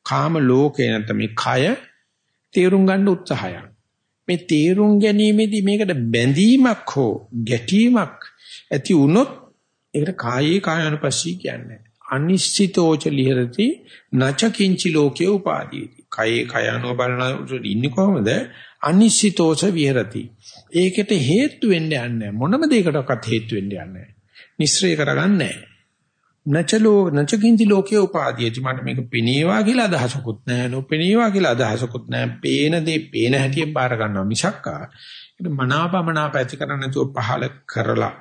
කාම ලෝකේ නැත්නම් මේ කය තේරුම් ගන්න උත්සාහයක්. මේ තේරුම් ගැනීමේදී මේකට බැඳීමක් හෝ ගැටීමක් ඇති වුණොත් ඒකට කායේ කායानुපස්සී කියන්නේ. අනිශ්චිතෝච ලිහරති නච කිංචි ලෝකේ උපාදීති. කායේ කායano බලන ඉන්නේ කොහොමද? අනිශ්චිතෝච විහෙරති. ඒකට හේතු වෙන්න යන්නේ මොනම දෙයකටවත් හේතු වෙන්න යන්නේ. නිස්සය කරගන්නේ නචලෝ නචකින්ති ලෝකේ උපාදීති මට මේක පෙනේවා කියලා අදහසකුත් නැහැ. නොපෙනේවා කියලා අදහසකුත් නැහැ. පේන දේ පේන හැටියෙන් බාර ගන්නවා මිසක්කා. ඒක මනාපමනාප ඇති කරන්නේ නැතුව පහල කරලා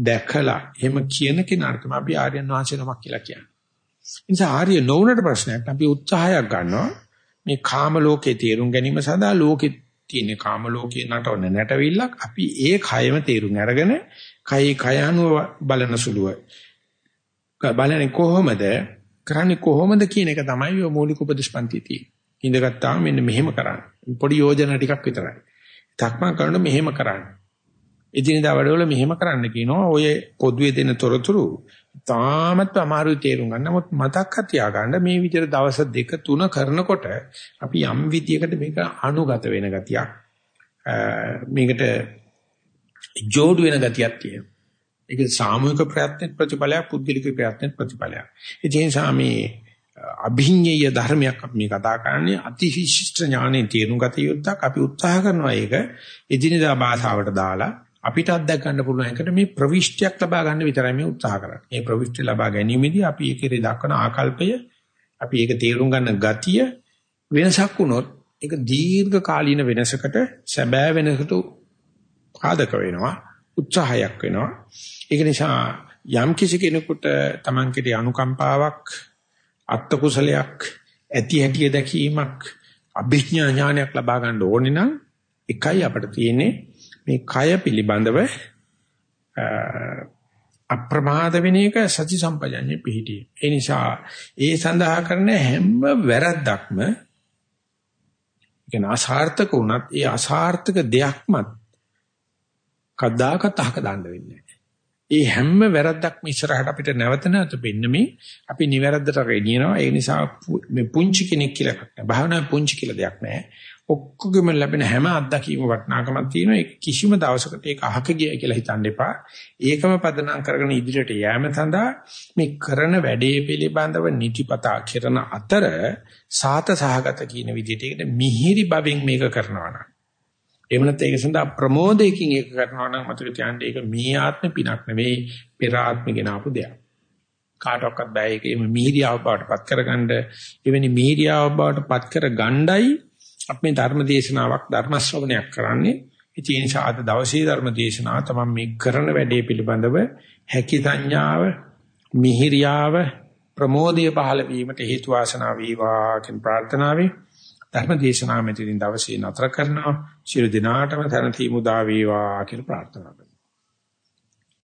දැකලා එහෙම කියන කෙනාට තමයි අපි ආර්යයන් වහන්සේ නමක් කියලා කියන්නේ. ඒ නිසා ආර්ය නොවුනට ප්‍රශ්නයක් අපි උත්සාහයක් ගන්නවා. මේ කාම ලෝකේ තේරුම් ගැනීම සඳහා ලෝකේ තියෙන කාම ලෝකේ නටවන නැටවිල්ලක් අපි ඒ කයම තේරුම් අරගෙන කයි කය අනුව බලන සුළුව බලන්නේ කොහොමද කරන්නේ කොහොමද කියන එක තමයි ඔය මූලික උපදේශපන්ති තියෙන්නේ. ඉඳගත්තාම මෙන්න මෙහෙම කරන්න. පොඩි යෝජනා ටිකක් විතරයි. තක්මන් කරන මෙහෙම කරන්න. එදිනදා වැඩවල මෙහෙම කරන්න කියනවා. ඔය පොදුවේ දෙන තොරතුරු තාමත් අමාරුයි තේරුම් ගන්න. නමුත් මතක් තියාගන්න මේ විදිහට දවස් දෙක තුන කරනකොට අපි යම් විදියකට මේක අනුගත වෙන ගතියක්. මේකට ජෝඩු වෙන ගතියක් තියෙනවා. ඒක සාමූහික ප්‍රයත්නෙත් ප්‍රතිඵලයක් පුද්ගලික ප්‍රයත්නෙත් ප්‍රතිඵලයක්. ඒ නිසා මේ අභිඤ්ඤය ධර්මයක් අපි මේ කතා කරන්නේ අතිවිශිෂ්ට ඥානෙන් තේරුම් ගත යුත්තක් අපි උත්සාහ කරනවා ඒක එදිනෙදා භාෂාවට දාලා අපිට අත්දැක ගන්න පුළුවන් එකට මේ ප්‍රවිෂ්ටියක් ලබා ගන්න විතරයි මේ උත්සාහ කරන්නේ. මේ ප්‍රවිෂ්ටි ලබා ගැනීමේදී අපි ඒකේ දක්වන ආකල්පය අපි ඒක තේරුම් ගන්න ගතිය වෙනසක් වුණොත් ඒක දීර්ඝ කාලීන වෙනසකට සැබෑ වෙනසකට පාදක වෙනවා උත්සාහයක් වෙනවා. ඒක නිසා යම් කිසි කෙනෙකුට Taman කෙරේ අනුකම්පාවක් අත්ත කුසලයක් ඇති හැටිය දැකීමක් අභිඥා ඥානයක් ලබා ගන්න ඕනේ නම් එකයි අපිට තියෙන්නේ මේ කය පිළිබඳව අප්‍රමාද වෙන එක සති සම්පජඤ්ඤේ පිහිටියේ. ඒ නිසා ඒ සඳහා කරන හැම වැරද්දක්ම කියන අසාර්ථක වුණත් ඒ අසාර්ථක දෙයක්මත් කද්දාකත් අහක දාන්න වෙන්නේ ඒ හැම වැරද්දක්ම ඉස්සරහට අපිට නැවත නැවත පෙන්නමේ අපි නිවැරද්දට රෙඩිනවා ඒ නිසා මේ පුංචි කෙනෙක් කියලා එකක් නෑ. භාවනාවේ පුංචි කියලා දෙයක් නෑ. ඔක්කොගෙම ලැබෙන හැම අත්දැකීම වටිනාකමක් තියෙනවා. ඒක කිසිම දවසකට ඒක අහක ගියයි කියලා හිතන්න එපා. ඒකම පදනම් කරගෙන ඉදිරියට යෑම සඳහා මේ කරන වැඩේ පිළිබඳව නිතිපතා කරන අතර සාත සහගත කියන විදිහට ඒකට මිහිරි බවින් මේක කරනවා නම් එහෙම නැත්නම් ඒක සඳහා ප්‍රමෝදයකින් ඒක කරනවා නම් මතක තියාගන්න ඒක මේ ආත්ම පිනක් නෙවෙයි පෙර ආත්මෙ ගෙනාපු දෙයක්. කාටවත් බෑ ඒක එමෙ මීඩියාව බවට පත් කරගන්න එවැනි මීඩියාව බවට පත් කර ගණ්ඩයි අපි ධර්ම දේශනාවක් ධර්ම ශ්‍රවණයක් කරන්නේ. ඉතින් ඒ නිසා අද දවසේ ධර්ම දේශනාව තමයි මේ කරන වැඩේ පිළිබඳව හැකි සංඥාව මිහිරියාව ප්‍රමෝදය පහළ වීමට හේතු වාසනා වේවා කියන ප්‍රාර්ථනාවෙන් ධර්ම දේශනාව මෙතනින් දවසේ නතර කරනවා. ශිරු දිනාටම තනති මුදා වේවා කියලා ප්‍රාර්ථනා කරනවා.